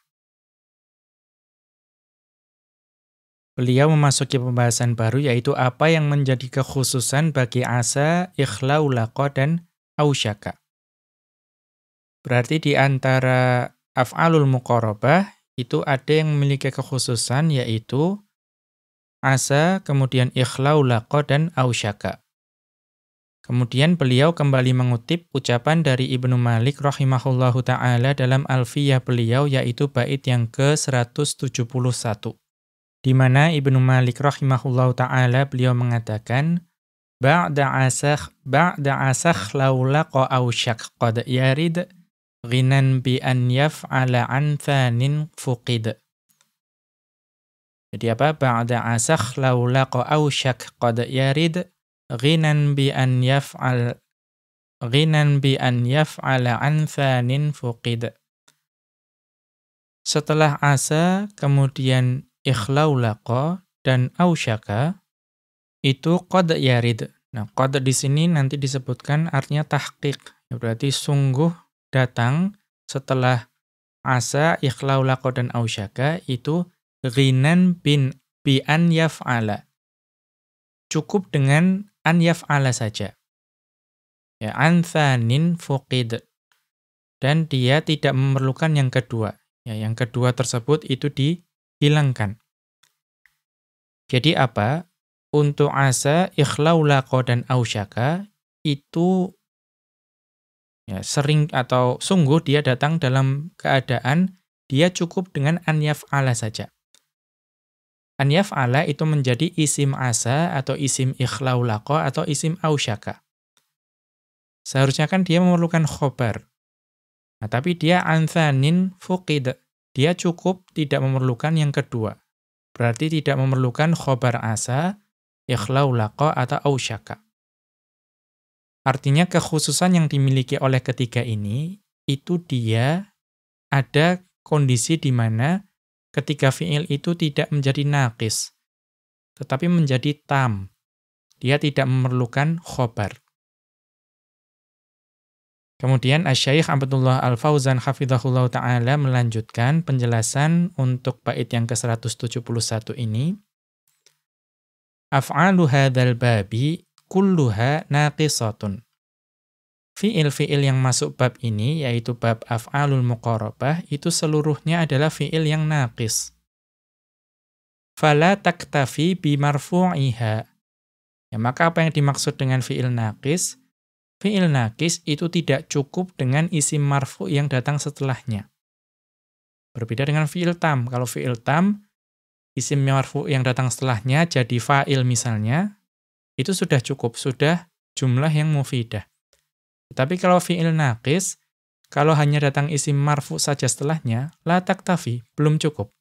Beliau memasuki pembahasan baru yaitu apa yang menjadi kekhususan bagi asa, ikhlaulaqa dan ausyaka. Berarti di antara af'alul muqarabah itu ada yang memiliki kekhususan yaitu asa, kemudian ikhlaulaqa dan ausyaka. Kemudian beliau kembali mengutip ucapan dari Ibnu Malik rahimahullahu taala dalam Alfiyah beliau yaitu bait yang ke-171. Di mana Ibnu Malik rahimahullahu taala beliau mengatakan ba'da asakh ba'da asakh laulaqa aw qad yarid ghinan bi an yaf'ala an thanin fuqid. Jadi apa? Ba'da asakh laqa awsyak qad yarid ghinan bi an yaf'al ghinan bi an yaf'ala an thanin fuqid. Setelah asa kemudian ikhlaulaqa dan ausyaka itu qad yarid. Nah, qad di sini nanti disebutkan artinya tahqiq. Ya, berarti sungguh datang setelah asa, ikhlaulaqa dan ausyaka itu ghinan bin bi an yaf'ala. Cukup dengan an yaf'ala saja. Ya, anthanin fuqid. Dan dia tidak memerlukan yang kedua. Ya, yang kedua tersebut itu dihilangkan. Jadi apa? Untuk asa, ikhlaulaqa dan ausyaka itu ya, sering atau sungguh dia datang dalam keadaan dia cukup dengan an yaf'ala saja. An yaf'ala itu menjadi isim asa atau isim ikhlaulaqa atau isim ausyaka. Seharusnya kan dia memerlukan khobar. Nah, tapi dia anthanin fuqid. Dia cukup tidak memerlukan yang kedua. Berarti tidak memerlukan khobar asa, ikhlaulaqa atau ausyaka. Artinya kekhususan yang dimiliki oleh ketiga ini, itu dia ada kondisi di mana ketiga fi'il itu tidak menjadi naqis, tetapi menjadi tam. Dia tidak memerlukan khobar. Kemudian Asy-Syaikh Abdullah Al-Fauzan hafizahullah taala melanjutkan penjelasan untuk bait yang ke-171 ini. Af'alu hadzal babi kulluha naqisatun. Fi'il-fi'il yang masuk bab ini yaitu bab af'alul muqarabah itu seluruhnya adalah fi'il yang naqis. Fala taktafi bi marfu'iha. Ya maka apa yang dimaksud dengan fi'il naqis? Fi'il nakis itu tidak cukup dengan isim marfu yang datang setelahnya. Berbeda dengan fi'il tam. Kalau fi'il tam, isim marfu yang datang setelahnya jadi fa'il misalnya, itu sudah cukup, sudah jumlah yang mufidah. Tapi kalau fi'il nakis, kalau hanya datang isim marfu saja setelahnya, la taktafi, belum cukup.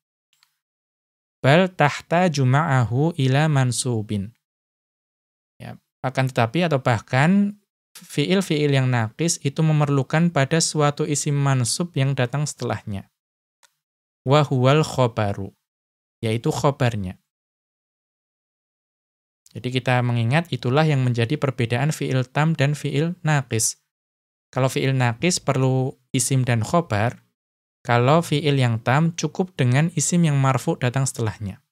Bal tahta juma'ahu ila mansubin. Ya, akan tetapi atau bahkan fiil-fiil yang nakis itu memerlukan pada suatu isim mansub yang datang setelahnya. Wahuwal khobaru, yaitu khobarnya. Jadi kita mengingat itulah yang menjadi perbedaan fiil tam dan fiil nakis. Kalau fiil nakis perlu isim dan khobar, kalau fiil yang tam cukup dengan isim yang marfu datang setelahnya.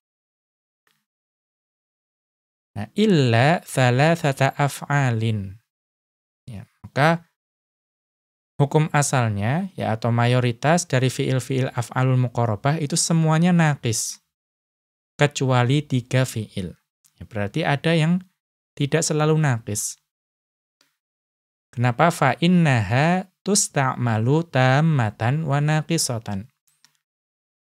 Nah, illa thalathata af'alin. Maka hukum asalnya ya atau mayoritas dari fiil-fiil af'alul muqarabah itu semuanya naqis kecuali tiga fiil. Ya, berarti ada yang tidak selalu naqis. Kenapa fa innaha tusta'malu tammatan wa naqisatan.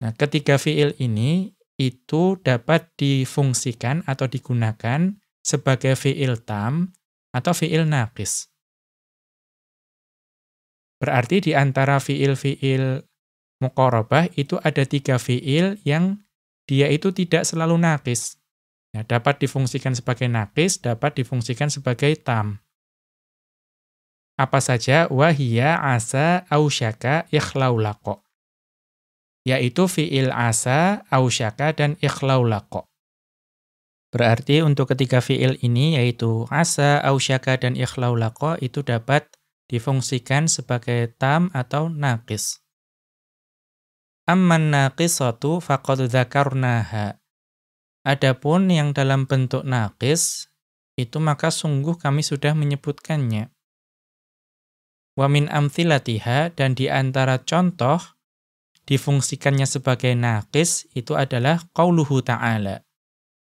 Nah, ketiga fiil ini itu dapat difungsikan atau digunakan sebagai fiil tam atau fiil naqis. Berarti di antara fiil-fiil mukorobah itu ada tiga fiil yang dia itu tidak selalu nakis. Ya, dapat difungsikan sebagai nakis, dapat difungsikan sebagai tam. Apa saja? Wahia asa ausyaka ikhlaulako. Yaitu fiil asa, ausyaka, dan ikhlaulako. Berarti untuk ketiga fiil ini yaitu asa, ausyaka, dan ikhlaulako itu dapat difungsikan sebagai tam atau naqis. Amman naqisatu faqad dzakarnaha. Adapun yang dalam bentuk naqis itu maka sungguh kami sudah menyebutkannya. Wa min amthilatiha dan di antara contoh difungsikannya sebagai naqis itu adalah qauluhu ta'ala.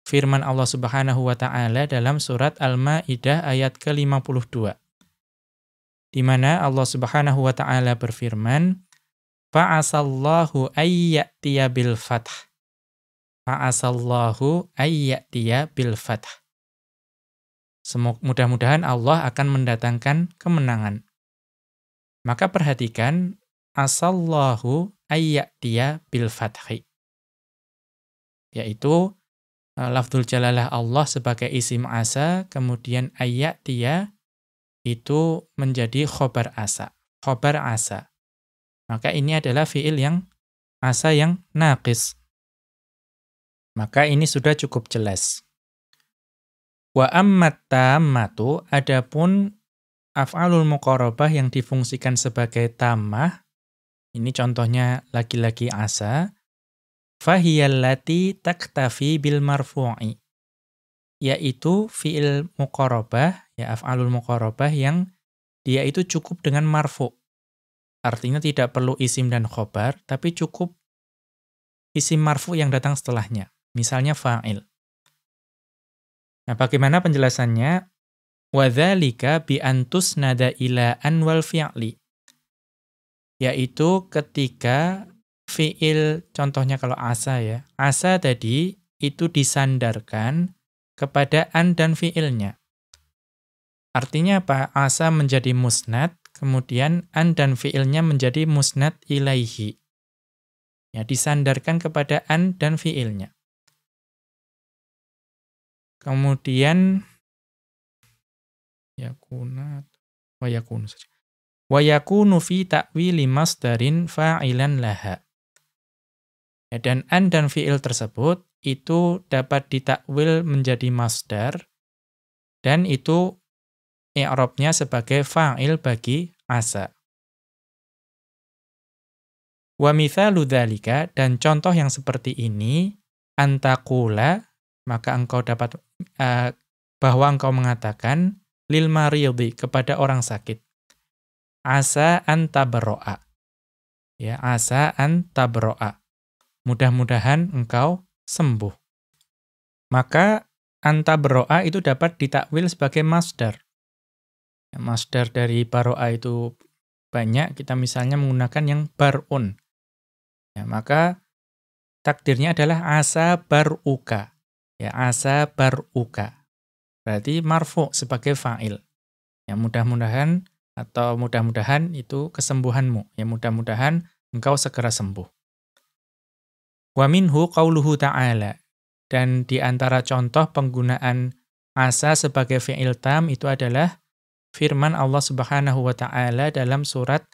Firman Allah Subhanahu wa taala dalam surat Al-Maidah ayat ke-52 di mana Allah Subhanahu wa taala berfirman, "Fa'asallahu ayyatiya bil fath." Fa'asallahu ayyatiya bil fath. Mudah-mudahan Allah akan mendatangkan kemenangan. Maka perhatikan asallahu ayyatiya bil fathi. Yaitu uh, lafzul jalalah Allah sebagai isim asa, kemudian ayat dia itu menjadi khobar asa. Khobar asa. Maka ini adalah fiil yang asa yang naqis. Maka ini sudah cukup jelas. Wa ammat tammatu adapun af'alul muqarabah yang difungsikan sebagai tamah ini contohnya lagi-lagi asa fahiyallati taktafi bil marfu'i yaitu fi'il muqarabah ya af'alul muqarabah yang dia itu cukup dengan marfu. Artinya tidak perlu isim dan khobar, tapi cukup isim marfu yang datang setelahnya. Misalnya fa'il. Nah, bagaimana penjelasannya? Wadzalika bi antus nada ila anwal fi'li. Yaitu ketika fi'il, contohnya kalau asa ya, asa tadi itu disandarkan kepada an dan fi'ilnya. Artinya apa? Asa menjadi musnad, kemudian an dan fi'ilnya menjadi musnad ilaihi. Ya, disandarkan kepada an dan fi'ilnya. Kemudian yakuna wa yakunu saja. Wa yakunu fi ta'wili masdarin fa'ilan laha. Ya, dan an dan fi'il tersebut itu dapat ditakwil menjadi masdar dan itu i'rabnya sebagai fa'il bagi asa. Wa mithalu dan contoh yang seperti ini antakula maka engkau dapat uh, bahwa engkau mengatakan lil mariydi kepada orang sakit. Asa an tabro'a. Ya, asa an tabro'a. Mudah-mudahan engkau sembuh. Maka antabro'a itu dapat ditakwil sebagai masdar. Ya, masdar dari baro'a itu banyak, kita misalnya menggunakan yang barun. Ya, maka takdirnya adalah asa baruka. Ya, asa baruka. Berarti marfu sebagai fa'il. Ya, mudah-mudahan atau mudah-mudahan itu kesembuhanmu. Ya, mudah-mudahan engkau segera sembuh. Wa minhu qauluhu ta'ala. Dan di antara contoh penggunaan asa sebagai fi'il tam itu adalah firman Allah Subhanahu wa taala dalam surat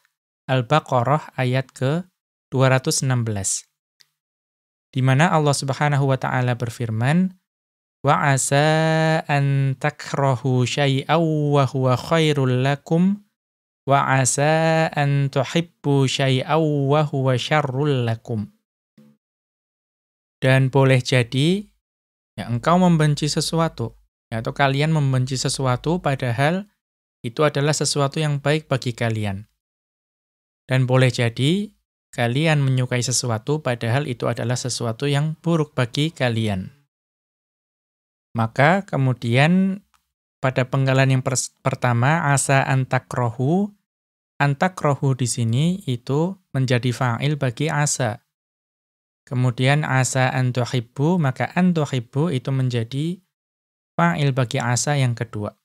Al-Baqarah ayat ke 216 di mana Allah Subhanahu wa taala berfirman wa asa an takrahu syai'aw wa huwa khairul lakum wa asa an tuhibbu syai'aw wa huwa syarrul lakum. Dan boleh jadi ya engkau membenci sesuatu ya, atau kalian membenci sesuatu padahal itu adalah sesuatu yang baik bagi kalian. Dan boleh jadi kalian menyukai sesuatu padahal itu adalah sesuatu yang buruk bagi kalian. Maka kemudian pada penggalan yang pertama asa antakrohu, antakrohu di sini itu menjadi fa'il bagi asa. Kemudian asa antuhibbu, maka antuhibbu itu menjadi fa'il bagi asa yang kedua.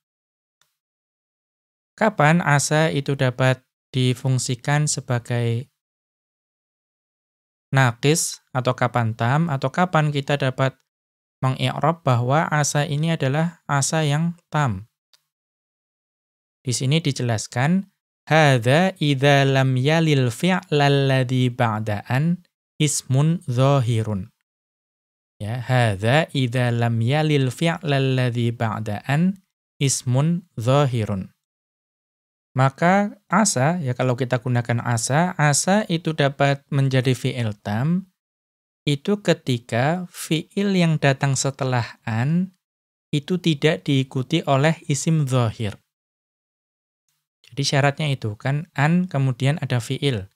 Kapan asa itu dapat difungsikan sebagai nakis atau kapan tam atau kapan kita dapat mengi'rab bahwa asa ini adalah asa yang tam. Di sini dijelaskan hadza idza lam yalil fi'lal ladzi ba'da'an ismun zahirun. Ya, hadza idza lam yalil fi'lal ladzi ba'da'an ismun zahirun. Maka asa, ya kalau kita gunakan asa, asa itu dapat menjadi fi'il tam, itu ketika fi'il yang datang setelah an, itu tidak diikuti oleh isim zahir. Jadi syaratnya itu kan an kemudian ada fi'il.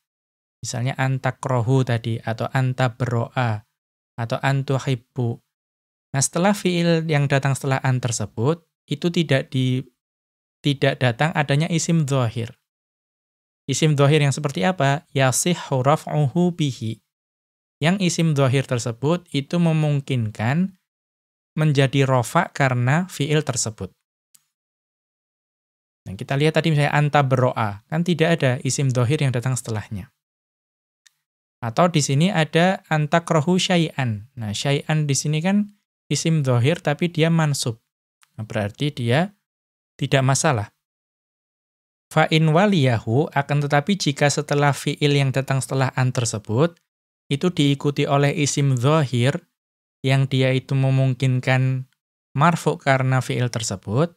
Misalnya antakrohu tadi, atau antabro'a, atau antuhibbu. Nah setelah fi'il yang datang setelah an tersebut, itu tidak di tidak datang adanya isim dhohir. Isim dhohir yang seperti apa? Yasihhu raf'uhu bihi. Yang isim dhohir tersebut itu memungkinkan menjadi rofa karena fi'il tersebut. Nah, kita lihat tadi misalnya anta bero'a, kan tidak ada isim dhohir yang datang setelahnya. Atau di sini ada antakrohu syai'an. Nah, syai'an di sini kan isim dhohir tapi dia mansub. Nah, berarti dia tidak masalah. Fa'in waliyahu akan tetapi jika setelah fi'il yang datang setelah an tersebut, itu diikuti oleh isim dhohir, yang dia itu memungkinkan marfu karena fi'il tersebut,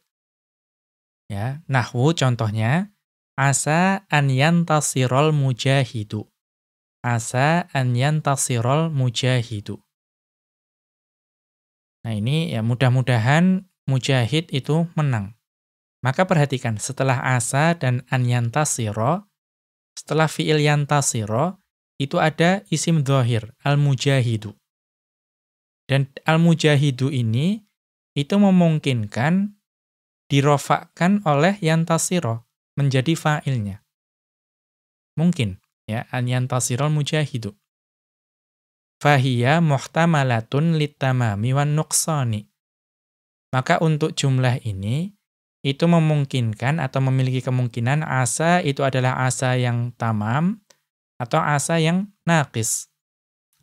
ya, nahwu contohnya, asa an yantasirol mujahidu. Asa an yantasirol mujahidu. Nah ini ya mudah-mudahan mujahid itu menang. Maka perhatikan, setelah asa dan an yantasiro, setelah fi'il yantasiro, itu ada isim dhohir, al-mujahidu. Dan al-mujahidu ini, itu memungkinkan dirofakkan oleh yantasiro, menjadi fa'ilnya. Mungkin, ya, an yantasiro al-mujahidu. Fahiyya muhtamalatun litamami wan nuqsani. Maka untuk jumlah ini, itu memungkinkan atau memiliki kemungkinan asa itu adalah asa yang tamam atau asa yang naqis.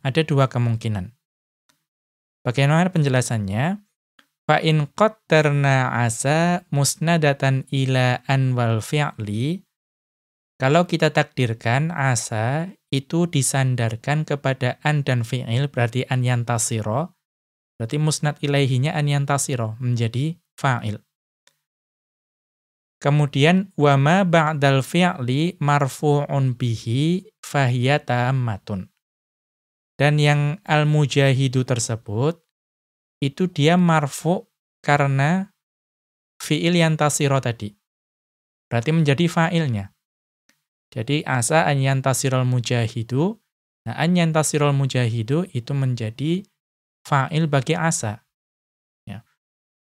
Ada dua kemungkinan. Bagaimana penjelasannya? Fa in asa musnadatan ila an wal fi'li kalau kita takdirkan asa itu disandarkan kepada an dan fi'il berarti an yantasiro berarti musnad ilaihinya an yantasiro menjadi fa'il. Kemudian wama ba'dal fi'li marfu'un bihi fahiya tammatun. Dan yang al-mujahidu tersebut itu dia marfu' karena fi'il yang tasiro tadi. Berarti menjadi fa'ilnya. Jadi asa an mujahidu. Nah, an yantasirul mujahidu itu menjadi fa'il bagi asa. Ya.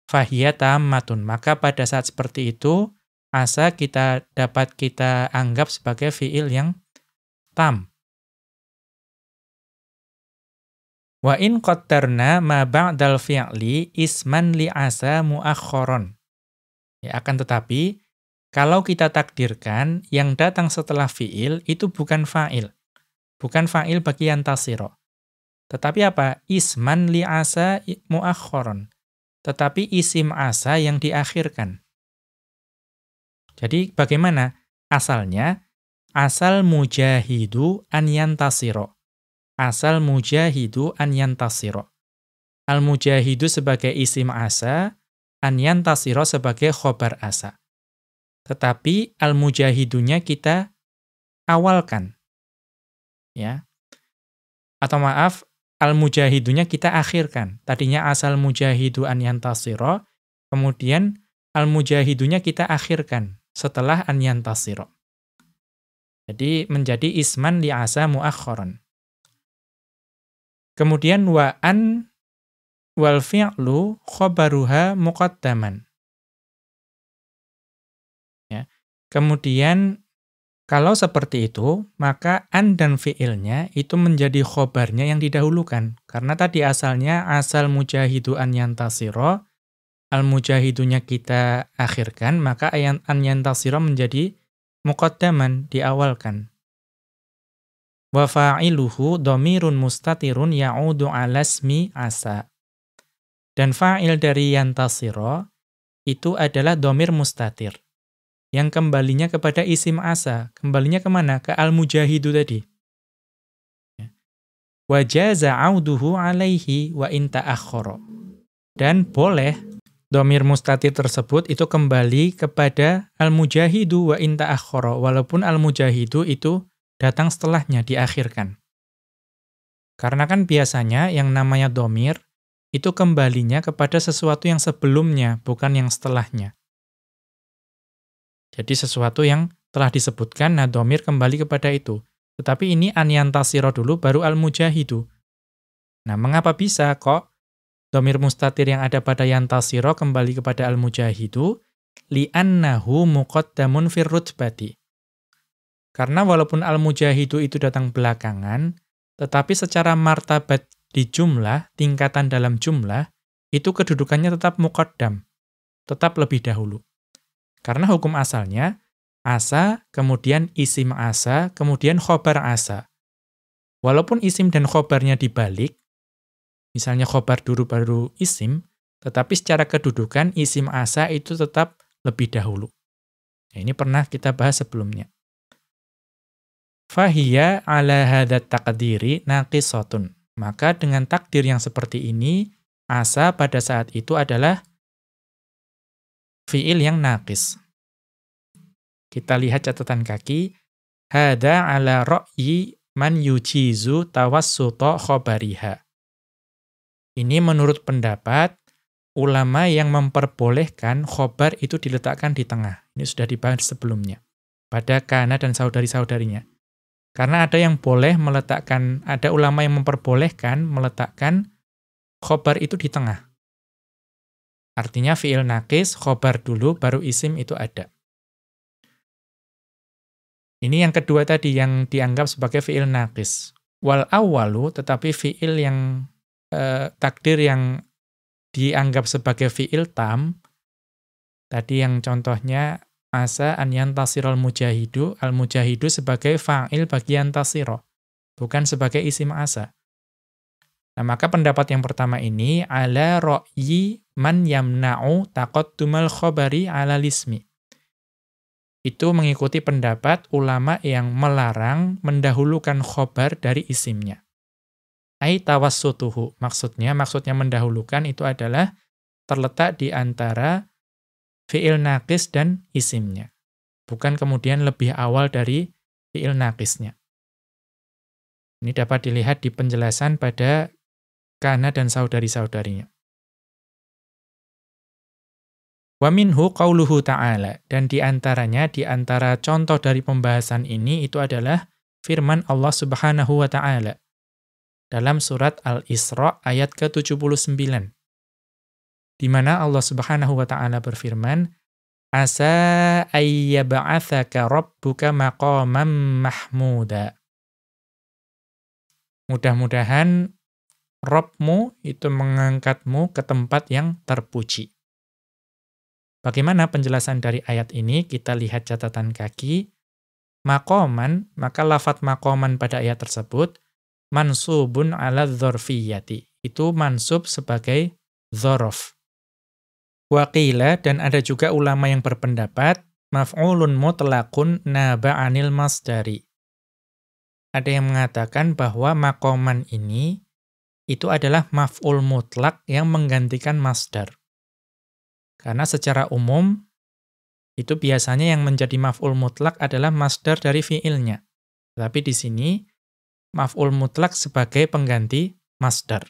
Fahiyya tammatun. Maka pada saat seperti itu, asa kita dapat kita anggap sebagai fiil yang tam. Wa in qaddarna ma ba'dal fi'li isman li asa muakhkharon. Ya akan tetapi kalau kita takdirkan yang datang setelah fiil itu bukan fa'il. Bukan fa'il bagi yantasiro. Tetapi apa? Isman li asa muakhkharon. Tetapi isim asa yang diakhirkan. Jadi bagaimana? Asalnya, asal mujahidu an yantasiro. Asal mujahidu an yantasiro. Al-mujahidu sebagai isim asa, an yantasiro sebagai khobar asa. Tetapi al-mujahidunya kita awalkan. Ya. Atau maaf, al-mujahidunya kita akhirkan. Tadinya asal mujahidu an yantasiro, kemudian al-mujahidunya kita akhirkan setelah an yantasiro. Jadi menjadi isman li asa muakhiran. Kemudian wa an wal fi'lu khabaruha muqaddaman. Ya. Kemudian kalau seperti itu, maka an dan fi'ilnya itu menjadi khobarnya yang didahulukan. Karena tadi asalnya asal mujahidu an yantasiro, al-mujahidunya kita akhirkan, maka ayat an yantasira menjadi muqaddaman, diawalkan. Wa fa'iluhu dhamirun mustatirun ya'udu 'ala ismi asa. Dan fa'il dari yantasira itu adalah domir mustatir. Yang kembalinya kepada isim asa. Kembalinya ke mana? Ke al-mujahidu tadi. Wa jaza 'auduhu 'alaihi wa in ta'akhkhara. Dan boleh domir mustatir tersebut itu kembali kepada al-mujahidu wa inta akhara, walaupun al-mujahidu itu datang setelahnya, diakhirkan. Karena kan biasanya yang namanya domir, itu kembalinya kepada sesuatu yang sebelumnya, bukan yang setelahnya. Jadi sesuatu yang telah disebutkan, nah domir kembali kepada itu. Tetapi ini anyantasiro dulu, baru al-mujahidu. Nah, mengapa bisa kok Domir mustatir yang ada pada yantasiro kembali kepada al-mujahidu, li'annahu muqaddamun firrutbati. Karena walaupun al-mujahidu itu datang belakangan, tetapi secara martabat di jumlah, tingkatan dalam jumlah, itu kedudukannya tetap muqaddam, tetap lebih dahulu. Karena hukum asalnya, asa, kemudian isim asa, kemudian khobar asa. walaupun isim dan khobarnya dibalik, misalnya khobar dulu baru isim, tetapi secara kedudukan isim asa itu tetap lebih dahulu. Nah, ini pernah kita bahas sebelumnya. Fahiyya ala hadat takdiri naqisatun. Maka dengan takdir yang seperti ini, asa pada saat itu adalah fiil yang naqis. Kita lihat catatan kaki. Hada ala ro'yi man yujizu tawassuto khobariha. Ini menurut pendapat ulama yang memperbolehkan khobar itu diletakkan di tengah. Ini sudah dibahas sebelumnya. Pada kana dan saudari-saudarinya. Karena ada yang boleh meletakkan, ada ulama yang memperbolehkan meletakkan khobar itu di tengah. Artinya fi'il nakis, khobar dulu, baru isim itu ada. Ini yang kedua tadi yang dianggap sebagai fi'il naqis. Wal awalu tetapi fi'il yang eh, takdir yang dianggap sebagai fi'il tam tadi yang contohnya asa an yantasirul mujahidu al mujahidu sebagai fa'il bagi yantasiro bukan sebagai isim asa. Nah, maka pendapat yang pertama ini ala ro'yi man yamna'u taqaddumal khobari ala lismi itu mengikuti pendapat ulama yang melarang mendahulukan khobar dari isimnya. Ai tawassutuhu. Maksudnya, maksudnya mendahulukan itu adalah terletak di antara fi'il naqis dan isimnya. Bukan kemudian lebih awal dari fi'il naqisnya. Ini dapat dilihat di penjelasan pada kana dan saudari-saudarinya. Wa minhu qauluhu ta'ala. Dan di antaranya, di antara contoh dari pembahasan ini, itu adalah firman Allah subhanahu wa ta'ala. Dalam surat Al-Isra ayat ke-79. Di mana Allah subhanahu wa ta'ala berfirman, Asa ayyaba'athaka rabbuka maqamam mahmuda. Mudah-mudahan Robmu itu mengangkatmu ke tempat yang terpuji. Bagaimana penjelasan dari ayat ini? Kita lihat catatan kaki. Makoman, maka lafat makoman pada ayat tersebut, mansubun ala dzorfiyati. Itu mansub sebagai dzorof. Waqila, dan ada juga ulama yang berpendapat, maf'ulun mutlakun naba'anil masdari. Ada yang mengatakan bahwa makoman ini, itu adalah maf'ul mutlak yang menggantikan masdar. Karena secara umum, itu biasanya yang menjadi maf'ul mutlak adalah masdar dari fi'ilnya. Tapi di sini, maf'ul mutlak sebagai pengganti masdar.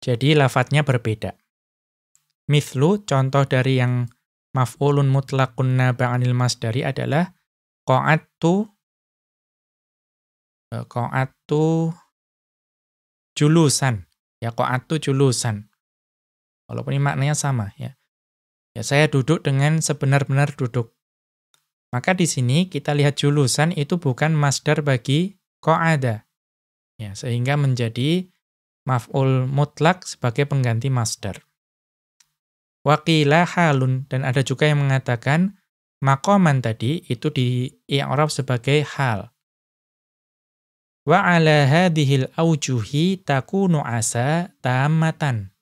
Jadi lafadznya berbeda. Mithlu, contoh dari yang maf'ulun mutlakun naba'anil masdari adalah qa'attu e, qa'attu julusan. Ya qa'attu julusan. Walaupun ini maknanya sama ya. Ya saya duduk dengan sebenar-benar duduk. Maka di sini kita lihat julusan itu bukan masdar bagi qa'ada. Ya, sehingga menjadi maf'ul mutlak sebagai pengganti masdar. Waqila halun dan ada juga yang mengatakan maqaman tadi itu di i'rab sebagai hal. Wa ala hadhil aujuhi takunu asa tammatan.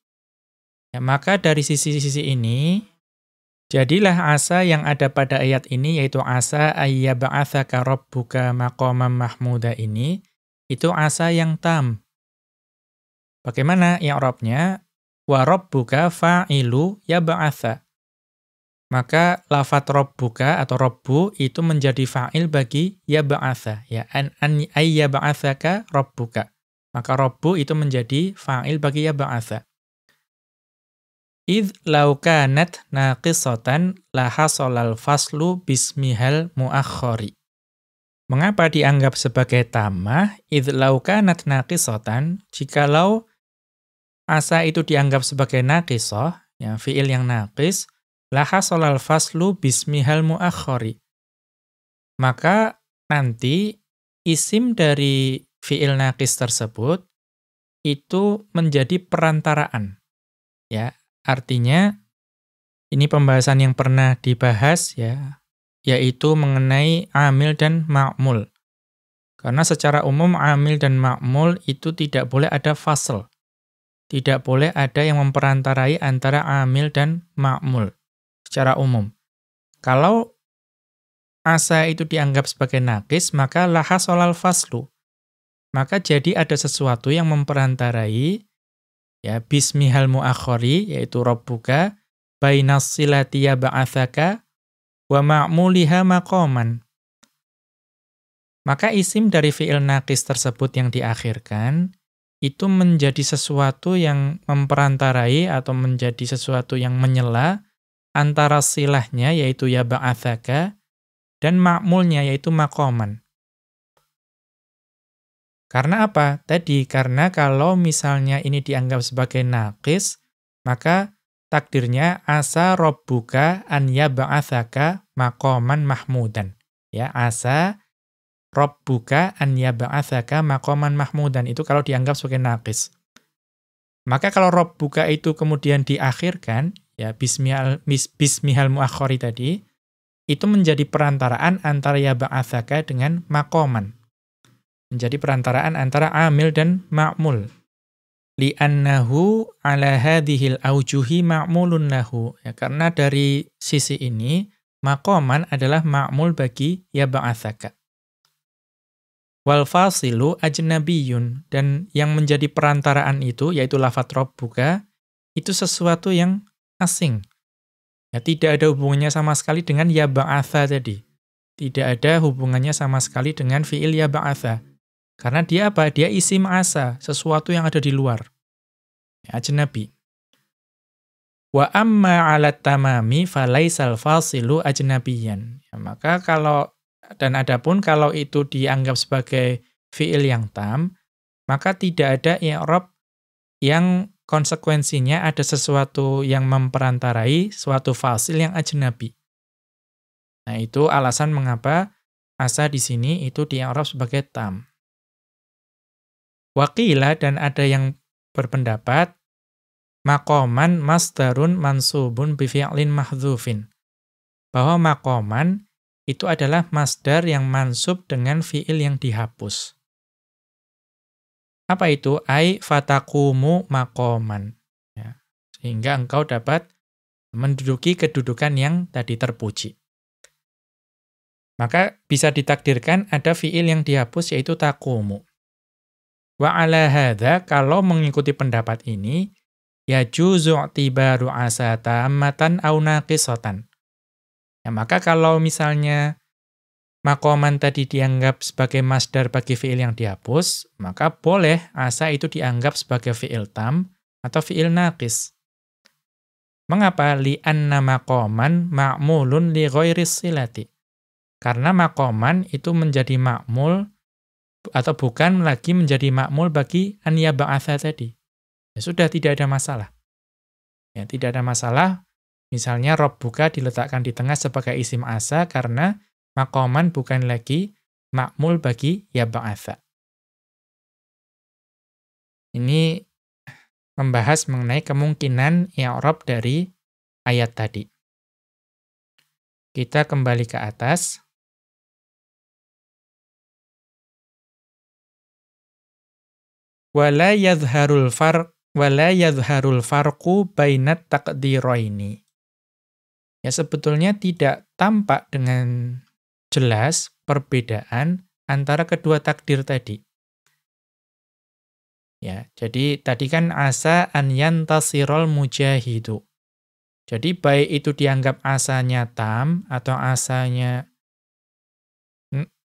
Ya, maka dari sisi-sisi ini, jadilah asa yang ada pada ayat ini, yaitu asa ayyaba'athaka rabbuka maqamam mahmuda ini, itu asa yang tam. Bagaimana i'rabnya? Wa rabbuka fa'ilu yab'atha. Maka lafat rabbuka atau rabbu itu menjadi fa'il bagi yab'atha. Ya, an, an ayyab'athaka rabbuka. Maka rabbu itu menjadi fa'il bagi yab'atha. Id laukanat naqisatan lahasolal faslu bismihal muakhori. Mengapa dianggap sebagai tamah? Id laukanat naqisatan, jikalau asa itu dianggap sebagai naqisoh, ya, fi'il yang naqis, lahasolal faslu bismihal muakhori. Maka nanti isim dari fi'il naqis tersebut itu menjadi perantaraan. Ya, Artinya, ini pembahasan yang pernah dibahas ya, yaitu mengenai amil dan ma'mul. Karena secara umum amil dan ma'mul itu tidak boleh ada fasl. Tidak boleh ada yang memperantarai antara amil dan ma'mul secara umum. Kalau asa itu dianggap sebagai nakis, maka laha solal faslu. Maka jadi ada sesuatu yang memperantarai ya bismihal muakhori yaitu rabbuka bainas silati ya ba'athaka wa ma'muliha maqaman. Maka isim dari fi'il naqis tersebut yang diakhirkan, itu menjadi sesuatu yang memperantarai atau menjadi sesuatu yang menyela antara silahnya, yaitu ya ba'athaka, dan makmulnya, yaitu makoman. Karena apa? Tadi, karena kalau misalnya ini dianggap sebagai naqis, maka takdirnya asa robbuka an ya ba'athaka makoman mahmudan. Ya, asa Rabbuka an yab'atsaka maqaman mahmudan. Itu kalau dianggap sebagai naqis. Maka kalau Rabbuka itu kemudian diakhirkan, ya bismihal, bismihal muakhori tadi, itu menjadi perantaraan antara yab'atsaka dengan maqaman. Menjadi perantaraan antara amil dan ma'mul. Li'annahu ala hadhil aujuhi ma'mulun lahu. Ya, karena dari sisi ini, maqaman adalah ma'mul bagi yab'atsaka. Wal fasilu ajnabiyun dan yang menjadi perantaraan itu yaitu lafat rabbuka itu sesuatu yang asing. Ya tidak ada hubungannya sama sekali dengan ya ba'atha tadi. Tidak ada hubungannya sama sekali dengan fiil ya ba'atha. Karena dia apa? Dia isim asa, sesuatu yang ada di luar. Ya, ajnabi. Wa amma 'ala tamami falaisal fasilu ajnabiyan. Ya, maka kalau dan adapun kalau itu dianggap sebagai fiil yang tam, maka tidak ada i'rab yang konsekuensinya ada sesuatu yang memperantarai suatu fasil yang ajnabi. Nah, itu alasan mengapa asa di sini itu di'rab sebagai tam. Wakila dan ada yang berpendapat makoman masdarun mansubun bifi'lin mahdzufin. Bahwa makoman itu adalah masdar yang mansub dengan fiil yang dihapus. Apa itu? Ai fatakumu makoman. Ya, sehingga engkau dapat menduduki kedudukan yang tadi terpuji. Maka bisa ditakdirkan ada fiil yang dihapus yaitu takumu. Wa ala hadha, kalau mengikuti pendapat ini, ya juzu' tibaru asa tammatan au naqisatan. Ya, maka kalau misalnya makoman tadi dianggap sebagai masdar bagi fiil yang dihapus, maka boleh asa itu dianggap sebagai fiil tam atau fiil naqis. Mengapa? Li'anna makoman ma'mulun li ghairis silati. Karena makoman itu menjadi makmul atau bukan lagi menjadi makmul bagi an yaba'atha tadi. Ya sudah tidak ada masalah. Ya, tidak ada masalah Misalnya buka diletakkan di tengah sebagai isim asa karena makoman bukan lagi makmul bagi ya ba'atha. Ini membahas mengenai kemungkinan i'rab dari ayat tadi. Kita kembali ke atas. Wala yadharul farq wala yadharul farqu bainat taqdiraini. Ya sebetulnya tidak tampak dengan jelas perbedaan antara kedua takdir tadi. Ya, jadi tadi kan asa an yantasirul mujahidu. Jadi baik itu dianggap asanya tam atau asanya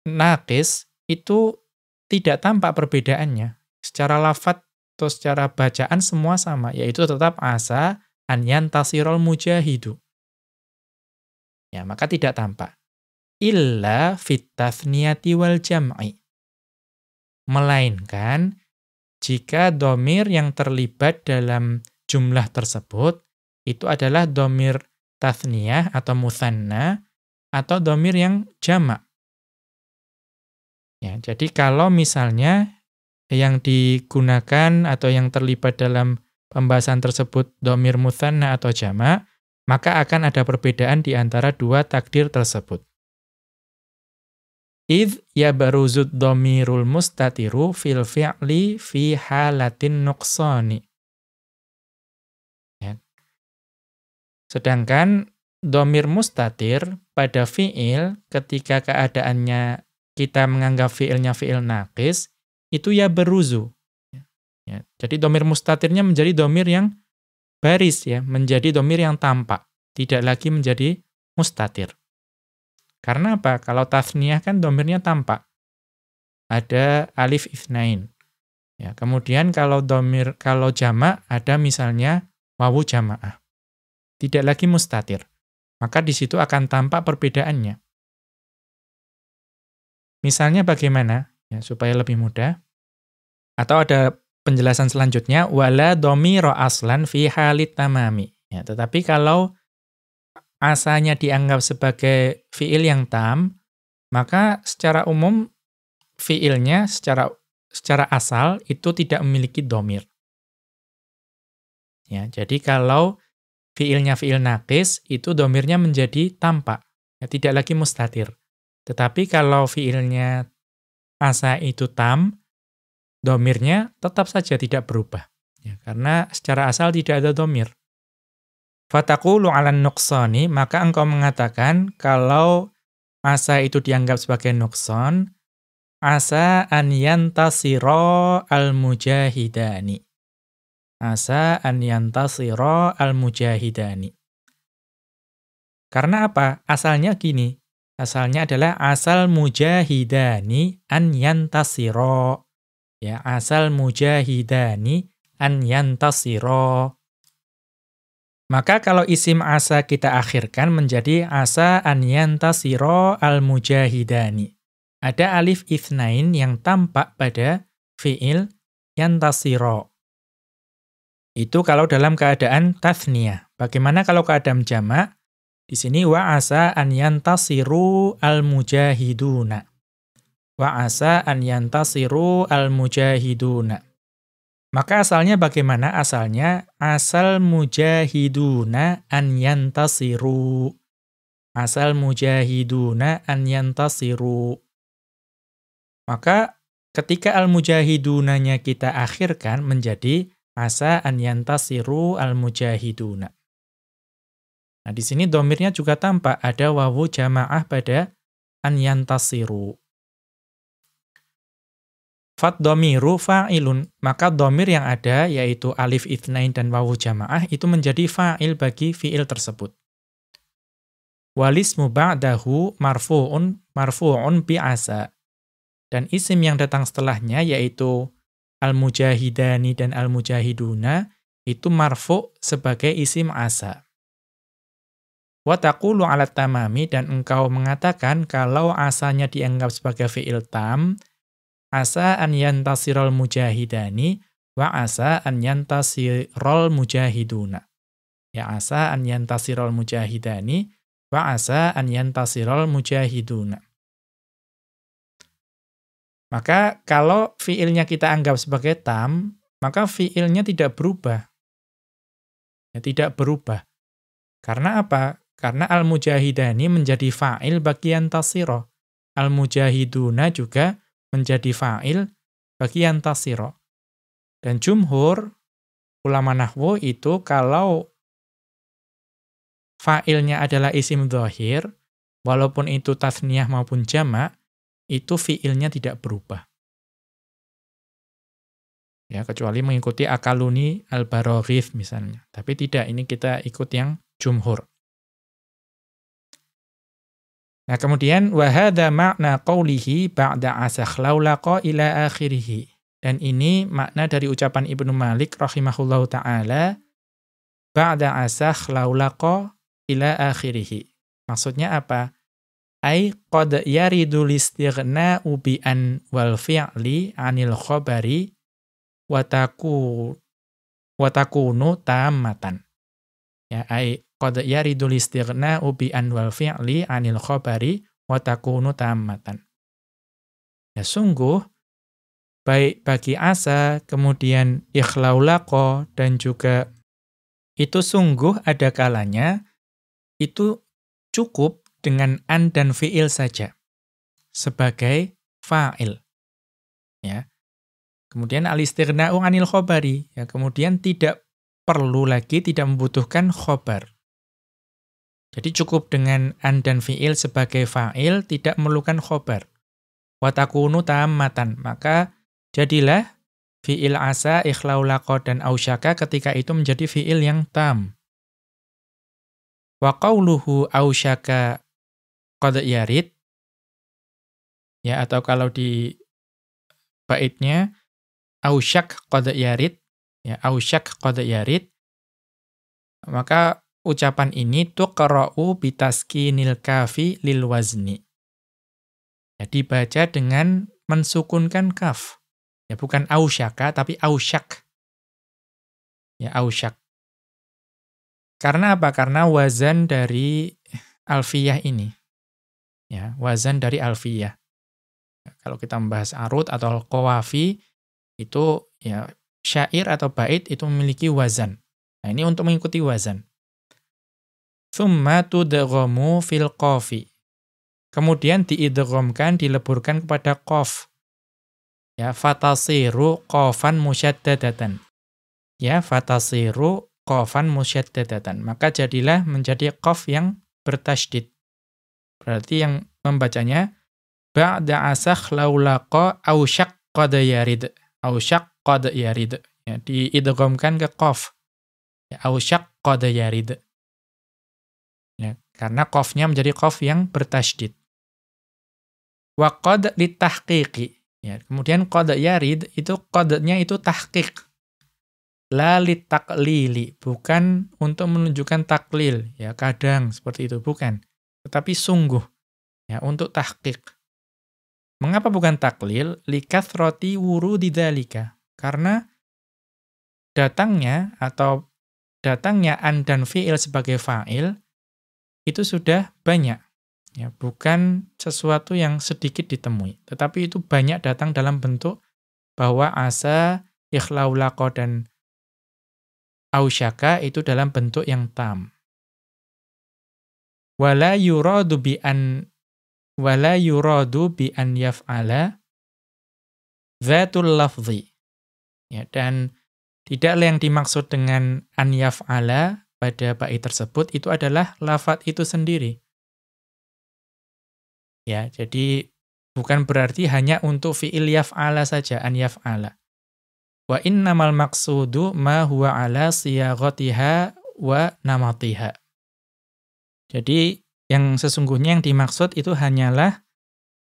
nakis, itu tidak tampak perbedaannya. Secara lafat atau secara bacaan semua sama, yaitu tetap asa an yantasirul mujahidu. Ya, maka tidak tampak. Illa fitathniyati wal jam'i. Melainkan jika domir yang terlibat dalam jumlah tersebut itu adalah domir tathniyah atau muthanna atau domir yang jamak. Ya, jadi kalau misalnya yang digunakan atau yang terlibat dalam pembahasan tersebut domir muthanna atau jamak, maka akan ada perbedaan di antara dua takdir tersebut. Id yabaruzud domirul mustatiru fil fi'li fi halatin nuqsani. Ya. Sedangkan domir mustatir pada fi'il ketika keadaannya kita menganggap fi'ilnya fi'il naqis, itu ya beruzu. Ya. Jadi domir mustatirnya menjadi domir yang baris ya, menjadi domir yang tampak, tidak lagi menjadi mustatir. Karena apa? Kalau tasniyah kan domirnya tampak. Ada alif isnain. Ya, kemudian kalau domir kalau jamak ada misalnya wawu jamaah. Tidak lagi mustatir. Maka di situ akan tampak perbedaannya. Misalnya bagaimana? Ya, supaya lebih mudah. Atau ada penjelasan selanjutnya wala domiro aslan fi halit tamami. Ya, tetapi kalau asanya dianggap sebagai fiil yang tam, maka secara umum fiilnya secara secara asal itu tidak memiliki domir. Ya, jadi kalau fiilnya fiil nakis, itu domirnya menjadi tampak, ya, tidak lagi mustatir. Tetapi kalau fiilnya asa itu tam, domirnya tetap saja tidak berubah. Ya, karena secara asal tidak ada domir. Fatakulu ala nuqsani, maka engkau mengatakan kalau asa itu dianggap sebagai nukson, asa an yantasiro al-mujahidani. Asa an yantasiro al-mujahidani. Karena apa? Asalnya gini. Asalnya adalah asal mujahidani an yantasiro. Ya, asal mujahidani an yantasiro. Maka kalau isim asa kita akhirkan menjadi asa an yantasiro al-mujahidani. Ada alif ithnain yang tampak pada fi'il yantasiro. Itu kalau dalam keadaan tathniyah. Bagaimana kalau keadaan jamak? Di sini wa asa an yantasiru al-mujahiduna. Wa asa an yantasiru al-mujahiduna. Maka asalnya bagaimana? Asalnya asal mujahiduna an yantasiru. Asal mujahiduna an yantasiru. Maka ketika al-mujahidunanya kita akhirkan menjadi asa an yantasiru al-mujahiduna. Nah, di sini domirnya juga tampak ada wawu jamaah pada an yantasiru. Fat domiru fa'ilun, maka domir yang ada, yaitu alif ithnain dan wawu jamaah, itu menjadi fa'il bagi fi'il tersebut. Walismu ba'dahu marfu'un marfu'un bi'asa. Dan isim yang datang setelahnya, yaitu al-mujahidani dan al-mujahiduna, itu marfu' sebagai isim asa. Watakulu alat tamami, dan engkau mengatakan kalau asanya dianggap sebagai fi'il tam, asa an yantasiral mujahidani wa asa an yantasiral mujahiduna. Ya asa an yantasiral mujahidani wa asa an yantasiral mujahiduna. Maka kalau fiilnya kita anggap sebagai tam, maka fiilnya tidak berubah. Ya, tidak berubah. Karena apa? Karena al-mujahidani menjadi fa'il bagi yantasiro. Al-mujahiduna juga menjadi fa'il bagi yantasiro. Dan jumhur, ulama nahwu itu kalau fa'ilnya adalah isim dhohir, walaupun itu tasniyah maupun jamak, itu fi'ilnya tidak berubah. Ya, kecuali mengikuti akaluni al-baroghif misalnya. Tapi tidak, ini kita ikut yang jumhur. Nah, kemudian wahada makna qawlihi ba'da asakhlaulaqa ila akhirih. Dan ini makna dari ucapan Ibnu Malik rahimahullahu taala ba'da asakhlaulaqa ila akhirih. Maksudnya apa? Ai qad yaridu listighna'u bi an wal fi'li 'anil khabari wa taku wa takunu tammatan. Ya, ai qad yaridul istighna'u bi anwal fi'li 'anil khabari wa takunu tammatan. Ya sungguh baik bagi asa kemudian ikhlaulaqa dan juga itu sungguh ada kalanya itu cukup dengan an dan fi'il saja. sebagai fa'il. Ya. Kemudian al-istighna'u 'anil khobari, ya kemudian tidak perlu lagi tidak membutuhkan khobar. Jadi cukup dengan an dan fi'il sebagai fa'il tidak memerlukan khobar. Watakunu tammatan, maka jadilah fi'il asa, ikhlaulaqo, dan ausyaka ketika itu menjadi fi'il yang tam. Wa qawluhu ausyaka qad yarid, ya atau kalau di baitnya ausyak qad yarid, ya ausyak qad yarid, maka ucapan ini tuqra'u bitaskinil kafi lil wazni. Ya, dibaca dengan mensukunkan kaf. Ya, bukan ausyaka, tapi ausyak. Ya, ausyak. Karena apa? Karena wazan dari alfiyah ini. Ya, wazan dari alfiyah. Ya, kalau kita membahas arut atau qawafi, itu ya syair atau bait itu memiliki wazan. Nah, ini untuk mengikuti wazan. Thumma tudghamu fil qafi. Kemudian diidghamkan, dileburkan kepada qaf. Ya, fatasiru qafan musyaddadatan. Ya, fatasiru qafan musyaddadatan. Maka jadilah menjadi qaf yang bertasydid. Berarti yang membacanya ba'da asakh laulaqa au qad yarid. Au qad yarid. Ya, diidghamkan ke qaf. Ya, au yarid. Ya, karena qafnya menjadi qaf yang bertasydid. Wa qad litahqiqi. Ya, kemudian qad yarid itu qadnya itu tahqiq. La litaklili, bukan untuk menunjukkan taklil, ya kadang seperti itu bukan, tetapi sungguh ya untuk tahqiq. Mengapa bukan taklil? Likathrati wurudidalika. Karena datangnya atau datangnya an dan fi'il sebagai fa'il itu sudah banyak. Ya, bukan sesuatu yang sedikit ditemui, tetapi itu banyak datang dalam bentuk bahwa asa, ikhlaulaqo dan ausyaka itu dalam bentuk yang tam. Wala yuradu bi an wala yuradu bi an yaf'ala dzatul lafzi. Ya, dan tidaklah yang dimaksud dengan an yaf'ala pada bait tersebut itu adalah lafat itu sendiri. Ya, jadi bukan berarti hanya untuk fi'il yaf'ala saja, an yaf'ala. Wa innamal maqsudu ma huwa ala siyaghatiha wa namatiha. Jadi yang sesungguhnya yang dimaksud itu hanyalah